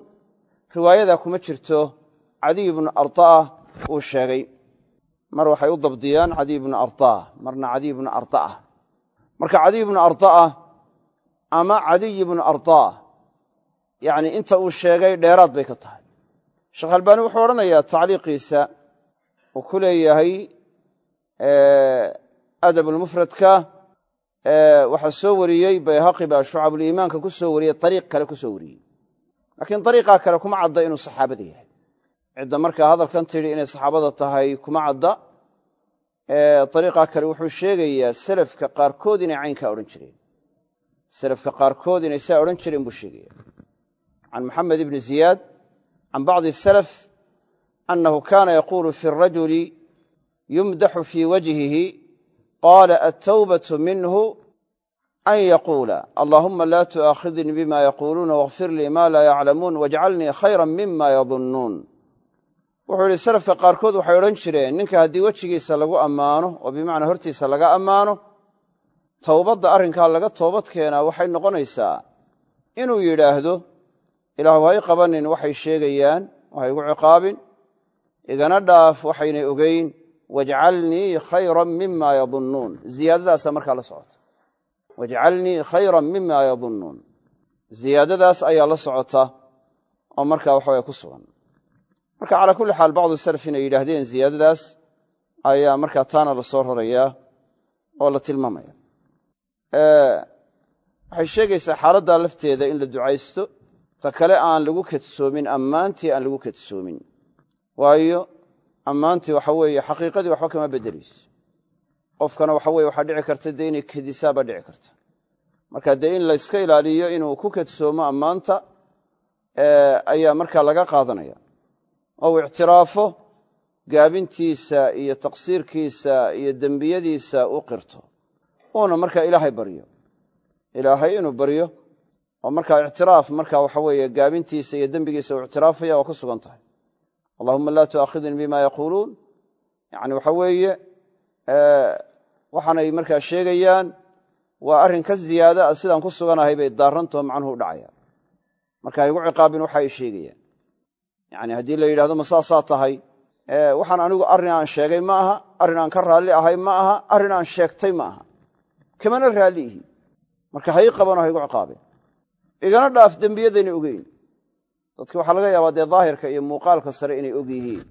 riwaayadaa kuma jirto cadiy ibnu arda'a ah uu sheegay. Mar waxay u dabdiyaan cadiy ibnu ardaa marna cadiy ibnu arda'a ah. marka cadiy ibnu arda'a ah ama cadiy bnu arطa'ah yacni inta uu sheegay dheeraad bay ka tahay. Sheekh albaani wuxuu odhanayaa tacliiqiisa uu ku leeyahay adabulmufradka waxaa soo wariyey bayhaqi baa shucabuliimaanka ku soo wariyey ariiq kale ku soo wariyey. Laakiin ariiqaa kale kuma cadda inuu saxaabada yahay. Cidda markaa hadalkan tidhi inay saxaabada tahay kuma cadda. Ariiqaa kale wuxuu sheegayaa selafka qaarkood inay caynkaa odhan jireen selafka qaarkood inay saa odhan jireen buu sheegaya can maxamed ibni ziyaad can bacdi salaf annahu kaana yaquulu fi arajuli yumdaxu fii wajhihi qaala altawbatu minhu an yaquula allaahuma laa tu'aakhidnii bima yaquuluuna wakhfir lii ma laa yaclamuun wajcalnii khayra mima yadunnuun. Wuxuu yidhi salafka qaarkood waxay odhan jireen ninka haddii wejigiisa lagu ammaano oo bimacnaa hortiisa laga ammaano towbadda arrinkaa laga toobad keenaa waxay noqonaysaa inuu yidhaahdo ilaahu ha y qabanin waxay sheegayaan ha igu ciqaabin igana dhaaf waxaynay ogeyn wajcalnii khayran mima yadunnuun. Ziyaadadaasaa markaa la socota. Wajcalnii khayran mima yadunnuun. Ziyaadadaas ayaa la socota oo markaa waxaweye ku sugan. Marka calaa kulli xaal bacdu salaf inay yidhaahdeen ziyaadadaas ayaa markaa taana la soo rarayaa oo la tilmaamaya waxay sheegaysaa xaaladdaa lafteeda in la ducaysto ta kale aan lagu kadsoomin ammaantii aan lagu kadsoomin. Waayo ammaantii waxa weeye xaqiiqadii waxba kama beddelayso qofkana waxa weye waxaa dhici karta dee inay kedisaabaa dhici karta. Marka dee in layska ilaaliyo inuu ku kadsoomo ammaanta ayaa markaa laga qaadanaya. Oo uu ictiraafo gaabintiisa iyo taqsiirkiisa iyo dembiyadiisa u qirto uuna markaa ilaahay baryo. Ilaahay inuu baryo oo markaa ictiraaf marka waxa weeye gaabintiisa iyo dembigiisa uu ictiraafaya waa ku sugan tahay. Allahuma laa tu'aakhidnii bima yaquuluun yani waxa weeye waxaanay markaa sheegayaan waa arrin ka ziyaada sidaan ku suganahay bay daarantao macnuhu u dhacaya marka haygu ciqaabin waxa ay sheegayaan. Yani haddii la yidhahdo ma saasaa tahay waxaan anigu arrin aan sheegay ma aha arrin aan ka raalli ahay ma aha arrin aan sheegtay ma aha kamana raalli ihi marka hay qabano haygu ciqaabeen igana dhaaf dembiyadaynay ogeyn. Dadki waxaa laga yaabaa dee daahirka iyo muuqaalka sare inay og yihiin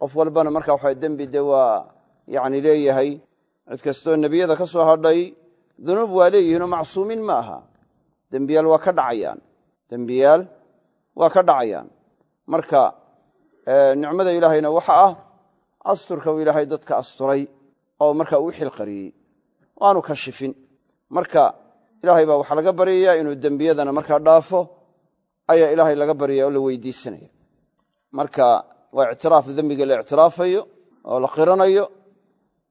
qof walbana marka waxa dembi dee waa yani leeyahay cid kastoo nebiyada ka soo hadhay dunuub waa leeyihiinoo macsuumiin ma aha. Dembiyaal waa ka dhacayaan. Dembiyaal waa ka dhacayaan. Marka nicmada ilaahayna waxa ah asturka uu ilaahay dadka asturay oo marka uu xilqariyey aanu kashifin marka ilaahay baa waxaa laga baryayaa inuu dembiyadana markaa dhaafo ayaa ilaahay laga baryaya oo la weydiisanaya. Marka waa ictiraaf dembiga la ictiraafayo oo la qiranayo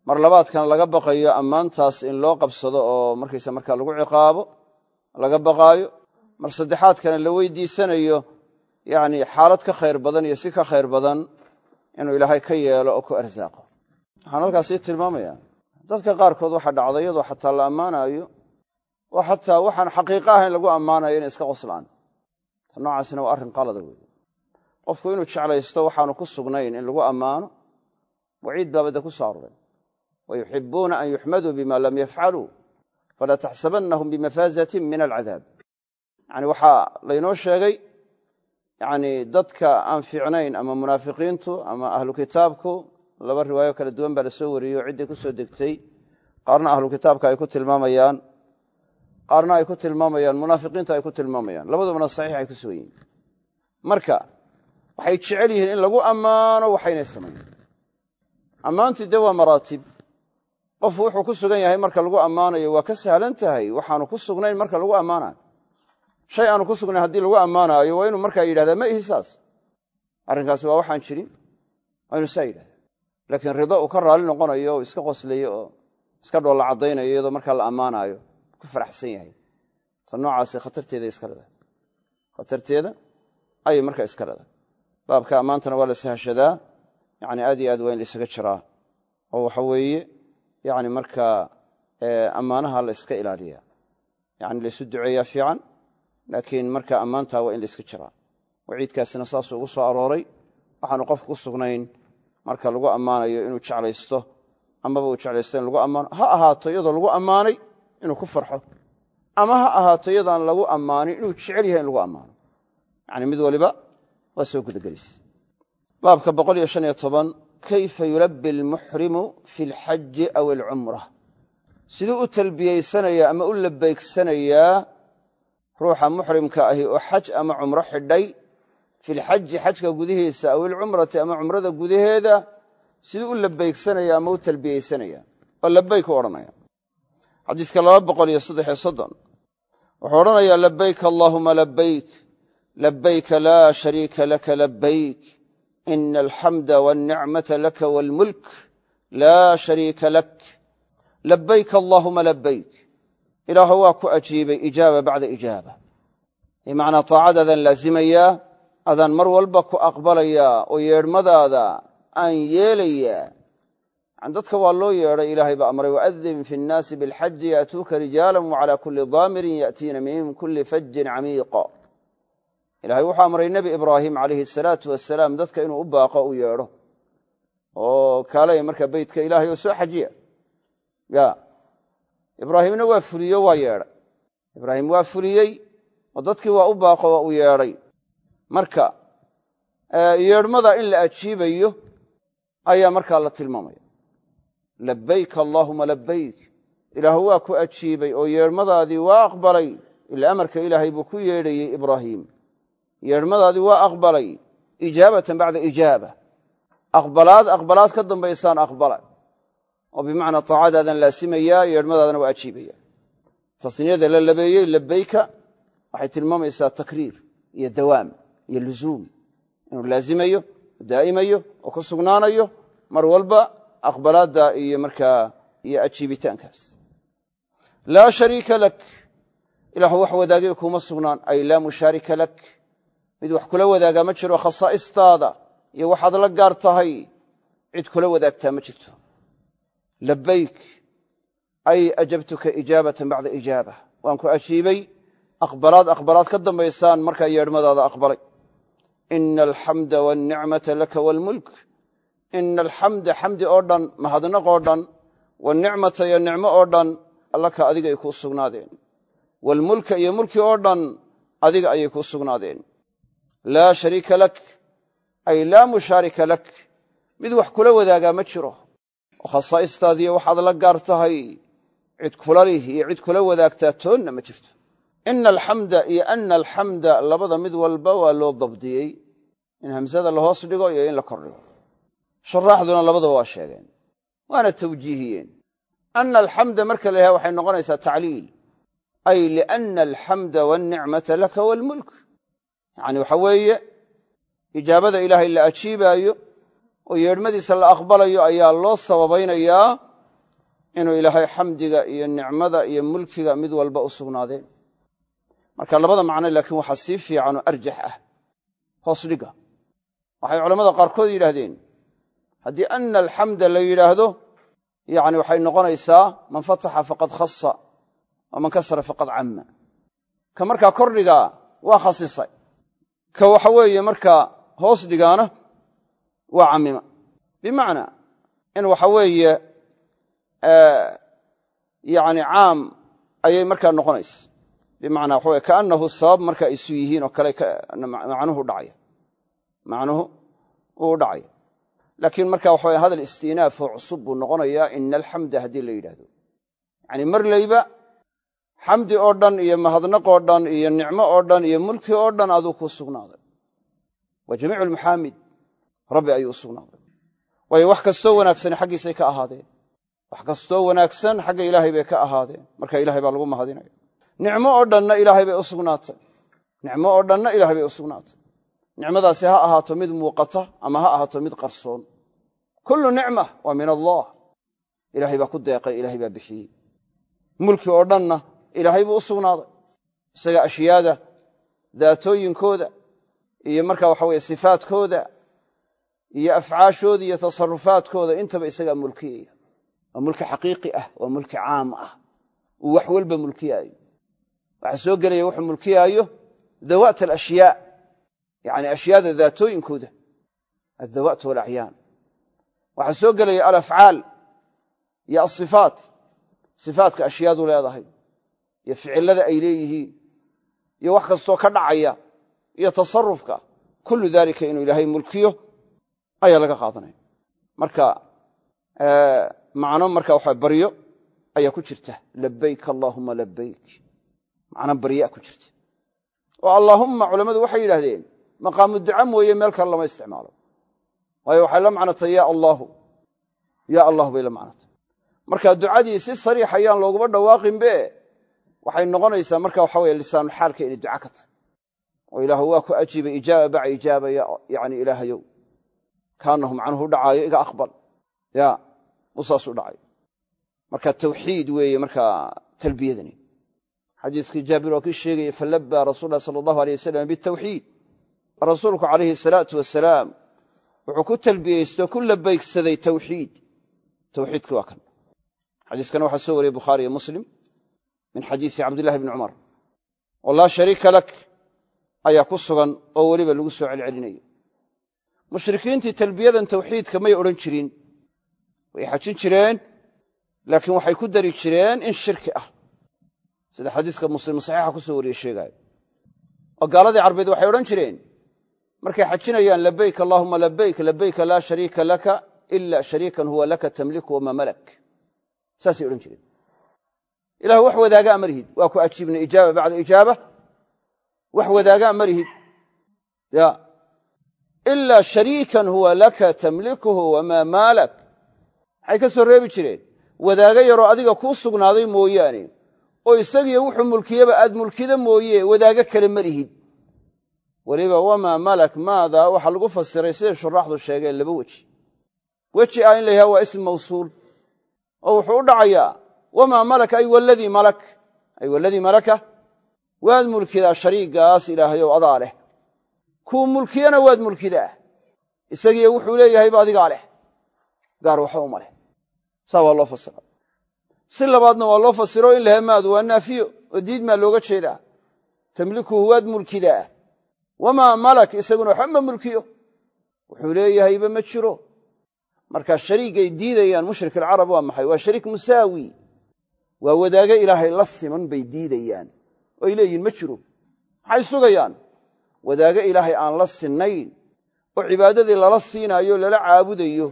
mar labaadkana laga baqayo ammaantaas in loo qabsado oo markaysa markaa lagu ciqaabo laga baqaayo. Mar saddexaadkana la weydiisanayo yani xaalad ka khayr badan iyo si ka khayr badan inuu ilaahay ka yeelo oo ku arsaaqo. Waxaan halkaasii tilmaamaya dadka qaarkood waxaa dhacda iyadoo xataa la ammaanaayo oo xataa waxaan xaqiiqo ahayn lagu ammaanayo inay iska qoslaan. Ta noocaasina waa arrin qalada wey qofku inuu jeclaysto waxaanu ku sugnayn in lagu ammaano waciid baabadda ku soo aroray wayuxibuuna an yuxmaduu bima lam yafcaluu falaa taxsabannahum bimafaazatin min alcadaab. Yani waxaa laynoo sheegay yani dadka aan fiicnayn ama munaafiqiintu ama ahlu kitaabku laba riwaayo kala duwan baa la soo wariyey oo cidday ku soo degtay. Qaarna ahlu kitaabka ay ku tilmaamayaan. Qaarna ay ku tilmaamayaan. Munaafiqiinta ay ku tilmaamayaan. Labadubana saxiix ay ku sugan yihiin marka waxay jecel yihiin in lagu ammaano waxaynay samayn. Ammaantii de waa maraatib. Qofu wuxuu ku sugan yahay marka lagu ammaanayo waa ka sahlan tahay. Waxaanu ku sugnayn marka lagu ammaanayo shay aanu ku sugnayn haddii lagu ammaanaayo waa inuu markaa yidhahdaa ma ihi saas. Arrinkaasi waa waxaan jirin. Waa inu saa yidhahda laakiin rido uu ka raalli noqonayo iska qoslayo oo iska dhoolla caddaynayo iyadoo markaa la ammaanaayo ku faraxsan yahay. Ta noocaasi khatarteeda iska leedahay khatarteeda ayay markaa iska leedahay baabka ammaantana waa la sahashadaa yani aad iyo aad waa in laysaga jiraa. Oo waxa weeye yani markaa ammaanaha la yska ilaaliya yani laysu duceeyaa fiican laakiin marka ammaantaa waa in layska jiraa. Waciidkaasina saasuu ugu soo arooray. Waxaanu qofka ku sugnayn marka lagu ammaanayo inuu jeclaysto amaba uu jeclaysto in lagu ammaano ha ahaato iyadoo lagu ammaanay inuu ku farxo ama ha ahaato iyadaan lagu ammaanin inuu jecel yahay in lagu ammaano. Yani mid waliba waa soo gudagelis. Baabka kayfa yulabbi almuxrimu fi alxaji aw alcumra siduu u talbiyeysanayaa ama u labaygsanayaa ruuxa muxrimka ahi oo xaj ama cumro xidhay fi lxaji xajka gudihiisa aw ilcumrati ama cumrada gudaheeda siduu u labaygsanaya ama u talbiyeysanaya oo labayk u odhanaya. Xadiiska wuxuu odhanayaa labayk allaahuma labayk labayka laa shariika laka labayk ina alxamda walnicmata laka waalmulk laa shariika lak. Labayk allaahuma labayk ilaahu waa ku ajiibay ijaaba bacda ijaaba. Bimacnaa taacadaadaan laazimayaa adaan mar walba ku aqbalayaa oo yeedhmadaada aan yeelayaa dadka waa loo yeedhay ilaahay baa amray waadin fi nnaasi bilxaji yaatuuka rijaala wacalaa kulli daamirin yaatiina min kulli fajin camiiqa ilahay wuxuu amray nebi ibraahim calayhi asalaatu wasalaam dadka inuu u baaqo u yeedho. Oo kaalaya markaa beytka ilahay oo soo xajiya. Ya ibraahimna waa fuliyo waa yeedhay. Ibraahim waa fuliyey oo dadkii waa u baaqo waa u yeedhay marka yeedhmada in la ajiibayo ayaa markaa la tilmaamaya. Labayk allaahuma labayk ilaahu waa ku ajiibay oo yeedhmadaadii waa aqbalay. Ila amarka ilaahay buu ku yeedhayey ibraahim. Yeedhmadaadii waa aqbalay. Ijaabatan bacda ijaaba. Aqbalaad aqbalaad ka dambaysaan aqbala. Oo bimacnaa taacadaadan laasimayaa yeedhmadaadana waa ajiibaya. Tasniyada la labeeyey labayka waxay tilmaamaysaa takriir iyo dawaam iyo luzuum inuu laazimayo daa'imayo oo ku sugnaanayo mar walba aqbalaadda iyo markaa iyo ajiibitaankaas. Laa shariika lak. Ilahu wax wadaagay kuma sugnaan. Ay laa mushaarika lak. Mid wax kula wadaagaa ma jiro khasaa'istaada. Iyo waxaad la gaar tahay cid kula wadaagtaa ma jirto. Labayk ay ajabtuka ijaabatan bacda ijaaba. Waan ku ajiibay. Aqbalaad aqbalaad ka dambaysaan markaa yeedhmadaada aqbalay ina alxamda walnicmata laka waalmulk ina alxamda xamdi oo dhan mahadnaq oo dhan wanicmata iyo nicmo oo dhan laka adiga ay kuu sugnaadeen. Waalmulka iyo mulki oo dhan adiga ayay kuu sugnaadeen. Laa shariika lak ay laa mushaarika lak. Mid wax kula wadaagaa ma jiro. Oo khasaa'istaadiiyo waxaad la gaar tahay cid kula lih iyo cid kula wadaagtaa toonna ma jirto. Ina alxamda iyo ana alxamda labada mid walba waa loo dabdiyey in hamsada la hoos dhigo iyo in la kor dhigo shuraaxduna labadaba waa sheegeen waana tawjiihiyeen. Ana alxamda marka la yhaha waxay noqonaysaa tacliil. Ay liana alxamda walnicmata laka waalmulk. Yacni waxa weeye ijaabada ilaahay la ajiibaayo oo yeedhmadiisa la aqbalayo ayaa loo sababaynayaa inuu ilaahay xamdiga iyo nicmada iyo mulkiga mid walba u sugnaadeen. Marka labada macno laakiin waxaa sii fiican oo arjax ah. Hoos dhiga waxay culammada qaarkood yidhaahdeen haddii ana alxamda la yidhaahdo yani waxay noqonaysaa man fataxa faqad khasa wa man kasara faqad camma. Ka markaa kordhigaa waa khasisay. Ka waxa weeye markaa hoos dhigaana waa cammima. Bimacnaa in waxa weeye yani caam ayay markaa noqonaysa. Bimacnaa waxa weye kaannahu sabab marka isu yihiin oo kale macnuhu dhacaya macnuhu uu dhacaya laakiin marka waxa hadal istiinaafoo cusub buu noqonayaa ina alxamda haddii la yidhaahdo. Yani marlayba xamdi oo dhan iyo mahadnaq oo dhan iyo nicmo oo dhan iyo mulki oo dhan aduu ku sugnaaday. Wa jamiicu almaxaamid rabbi ayuu u sugnaaday. Waayo wax kastoo wanaagsani xaggiisay ka ahaadeen. Wax kastoo wanaagsan xagga ilaahay bay ka ahaadeen. Marka ilahay baa lagu mahadinaya. Nicmo oo dhanna ilaahay bay u sugnaatay. Nicmo oo dhanna ilahay bay u sugnaatay nicmadaasi ha ahaato mid muuqata ama ha ahaato mid qarsoon. Kullu nicma waa min allah. Ilaahay baa ku deeqay ilaahay baa bixiyey. Mulki oo dhanna ilaahay buu u sugnaaday. Isaga ashyaada daatooyinkooda iyo marka waxa weye sifaadkooda iyo afcaashooda iyo tasarufaadkooda intaba isagaa mulkiyaya waa mulki xaqiiqi ah waa mulki caam ah. Uu wax walba mulkiyaayo. Waxaa soo gelaya wuxuu mulkiyaayo dawaat alashyaa yani ashyaada daatooyinkooda addawaat walacyaan waxaa soo gelaya alafcaal iyo asifaat sifaatka ashyaadu leedahay iyo ficilada ay leeyihiin iyo wax kastoo ka dhacaya iyo tasarufka kullu dalika inuu ilaahay mulkiyo ayaa laga qaadanaya. Marka macno marka waxa baryo ayaa ku jirta. Labayk allaahuma labayk macno baryaa ku jirta. Oo allaahumma culammadu waxay yidhahdeen maqaamu duca mooye meel kale lama isticmaalo. Waayo waxay la macnotay ya allaahu ya allah bay la macnotay marka ducadii si sariix ayaan looguma dhawaaqinbe waxay noqonaysaa marka waxa weye lisaanulxaalka inay duca ka tahy oo ilaahu waa ku ajiibay ijaaba baca ijaaba yani ilaahayow. Kaanahu macnuhu dhacaayo iga aqbal. Ya u saas u dhacayo marka tawxiid weeye markaa talbiyadani. Xadiiskii jaabir waa kii sheegaya falabaa rasul lah sala allahu aleyh wasalam bitawxiid rasuulku calayhi salaatu wasalaam wuxuu ku talbiyeysto ku labaygsaday tawxiid. Tawxiidki waa kan. Xadiiskana waxaa soo wariyey bukhaariyo muslim min xadiisi cabdillahi bni cumar. Oo laa shariika lak ayaa ku sugan oo weliba lagu soo celcelinayo. Mushrikiintii talbiyadan tawxiidka may odhan jirin. Way xajin jireen laakiin waxay ku dari jireen in shirki ah. Sida xadiiska muslim saxiixa ku soo wariye sheegaayo. Oo gaaladii carbeed waxay odhan jireen markay xajinayaan labayk allaahuma labayk labayka laa shariika laka ila shariikan huwa laka tamliku wamaa malak. Saasay odhan jireen. Ilah wax wadaagaa marihid waa ku ajiibnay ijaaba bacda ijaaba. Wax wadaagaa marihid ya. Ila shariikan huwa laka tamlikuhu wamaa maalak maxay ka soo reebi jireen? Wadaago yaroo adiga kuu sugnaaday mooyaane. Oo isagiyo wuxuu mulkiyeba aad mulkida mooye wadaago kale ma lihid weliba wamaa malak maada? Waxaa lagu fasiray siday shuraaxdu sheegeen laba weji. Weji ah in la yidhaha waa ism mawsuul. Oo wuxuu u dhacayaa wamaa malak ay waladii malak. Ay waladii malaka? Waad mulkidaa shariigaas ilaahayow adaa leh. Kuu mulkiyana waad mulkidaa. Isagiiyo wuxuu leeyahayba adigaa leh. Gaar waxba uma leh. Saa waa loo fasira si labaadna waa loo fasiro in laha maadu waa naafiyo oo diid maa looga jeedaa. Tamlikuhu waad mulkidaa wamaa malak isaguna waxba mulkiyo. Wuxuu leeyahayba ma jiro. Marka shariigay diidayaan mushrik alcarab waa maxay? Waa shariik musaawi. Waa wadaago ilaahay la siman bay diidayaan. Oo ay leeyihiin ma jiro. Maxay sugayaan? Wadaago ilaahay aan la sinnayn. Oo cibaadadii lala siinaayo lala caabudayo.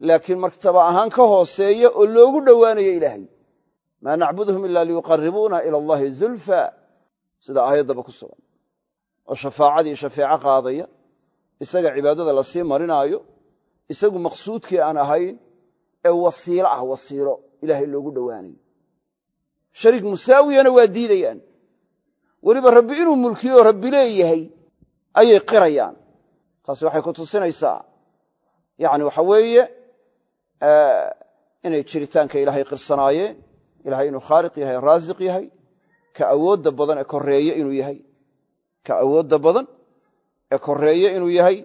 Laakiin martaba ahaan ka hooseeya oo loogu dhowaanayo ilaahay. Maa nacbuduhum ila liyuqaribuuna ila allahi zulfa sida aayaddaba ku sugan oo shafaacadii shafeeco qaadaya isaga cibaadada la sii marinaayo isagu maqsuudkii aan ahayn ee wasiilo ah wasiilo ilaahay loogu dhowaanayo shariik musaawiyana waa diidayaan. Weliba rabbi inuu mulkiyo rabbi leeyahay ayay qirayaan. Taasi waxay ku tusinaysaa yani waxa weeye inay jiritaanka ilaahay qirsanaayeen ilahay inuu khaaliq yahay raasiq yahay ka awoodda badan ee koreeye inuu yahay ka awoodda badan ee koreeye inuu yahay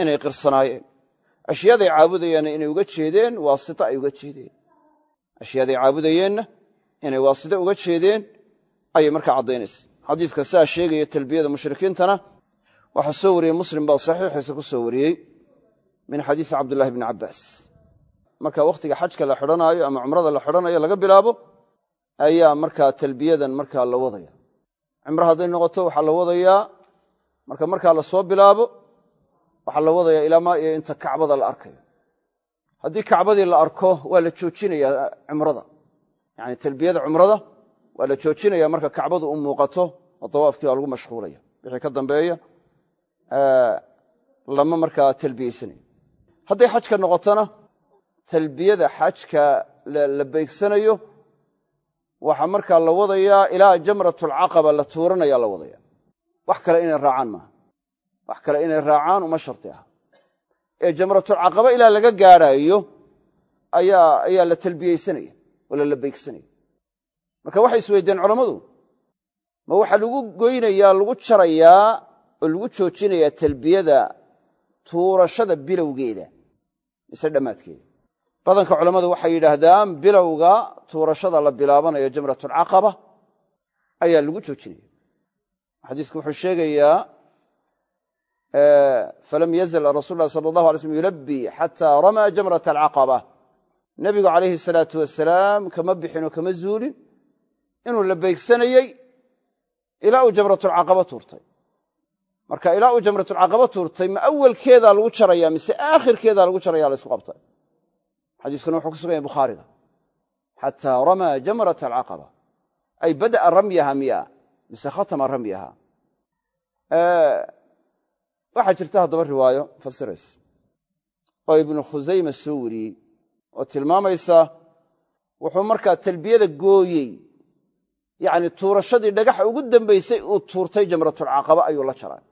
inay qirsanaayeen. Ashyaaday caabudayaanna inay uga jeedeen waasita ay uga jeedeen. Ashyaaday caabudayeenna inay waasito uga jeedeen ayay markaa caddaynaysa. Xadiiska saa sheegaya talbiyada mushrikiintana waxaa soo wariyey muslim baa saxiixiisa ku soo wariyey min xadiisi cabdullahi bni cabbaas. Marka wakhtiga xajka la xidhanaayo ama cumrada la xidhanayo laga bilaabo ayaa markaa talbiyadan markaa la wadaya cimro hadday noqoto waxaa la wadayaa marka markaa la soo bilaabo waxaa la wadayaa ilaamaa iyo inta kacbada la arkayo. Haddii kacbadii la arko waa la joojinayaa cumrada yani talbiyada cumrada waa la joojinaya marka kacbadu u muuqato oo dawaafkii waa lagu mashquulaya. Wixii ka dambeeya lama markaa talbiyeysanayo. Hadday xajka noqotona talbiyada xajka la beygsanayo waxaa markaa la wadayaa ilaa jamratulcaqaba la tuuranaya la wadaya. Wax kale inay raacaan maaha wax kale inay raacaan uma sharti ah ee jamratulcaqaba ilaa laga gaadhaayo ayaa la talbiyeysanaya wala la beegsanaya marka waxay isweydeen culammadu ma waxaa lagu goynayaa lagu jarayaa oo lagu joojinayaa talbiyada tuurashada bilowgeeda mise dhammaadkeeda badanka culammadu waxay yidhaahdaan bilowga tuurashada la bilaabanayo jamratulcaqaba ayaa lagu joojinaya. Xadiisku wuxuu sheegayaa falam yazal rasul lah sala allahu alay slm yulabbi xataa ramaa jamrat alcaqaba. Nebigu calayhi salaatu wasalaam kama bixinoo kama zuulin. Inuu la beegsanayey ilaa uu jamratulcaqaba tuurtay. Marka ilaa uu jamratulcaqaba tuurtay ma awalkeedaa lagu jaraya mise aakhirkeedaa lagu jaraya la ysku qabtay xadiiskuna wuxuu ku sugan yahy bukhaariga xataa ramaa jamrat alcaqaba. Ay bada'a ramyaha miya mise khatama ramyaha. Waxaa jirta haddaba riwaayo fasiraysa oo ibnu khusayma soo wariyey oo tilmaamaysa wuxuu markaa talbiyada gooyey. Yacni tuurashadii dhagaxa ugu dambaysay uu tuurtay jamratulcaqaba ayuu la jaray.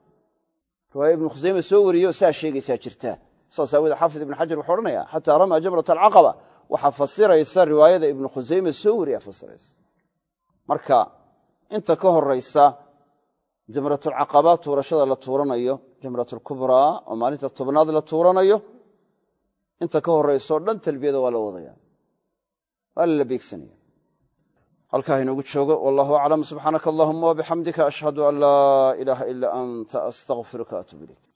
Riwaaya ibnu khusayme soo wariyo saa sheegaysaa jirta saas aawoode xaafid ibnu xajar wuxuu odhanaya xataa ramaa jamrat alcaqaba. Waxaa fasiraysa riwaayada ibnu khusayme soo wariyaa fasiraysa. Marka inta ka horaysa jamratulcaqaba tuurashada la tuuranayo jamratulkubraa oo maalinta tobnaad la tuuranayo inta ka horaysoo dhan talbiyada waa la wadaya. Waa lala beegsanaya halkaa inoogu joogo. Wallahu aclam subxaanaka allahuma wabixamdika ashhadu an laa ilaaha ilaa anta astaqfiruka atub ilayk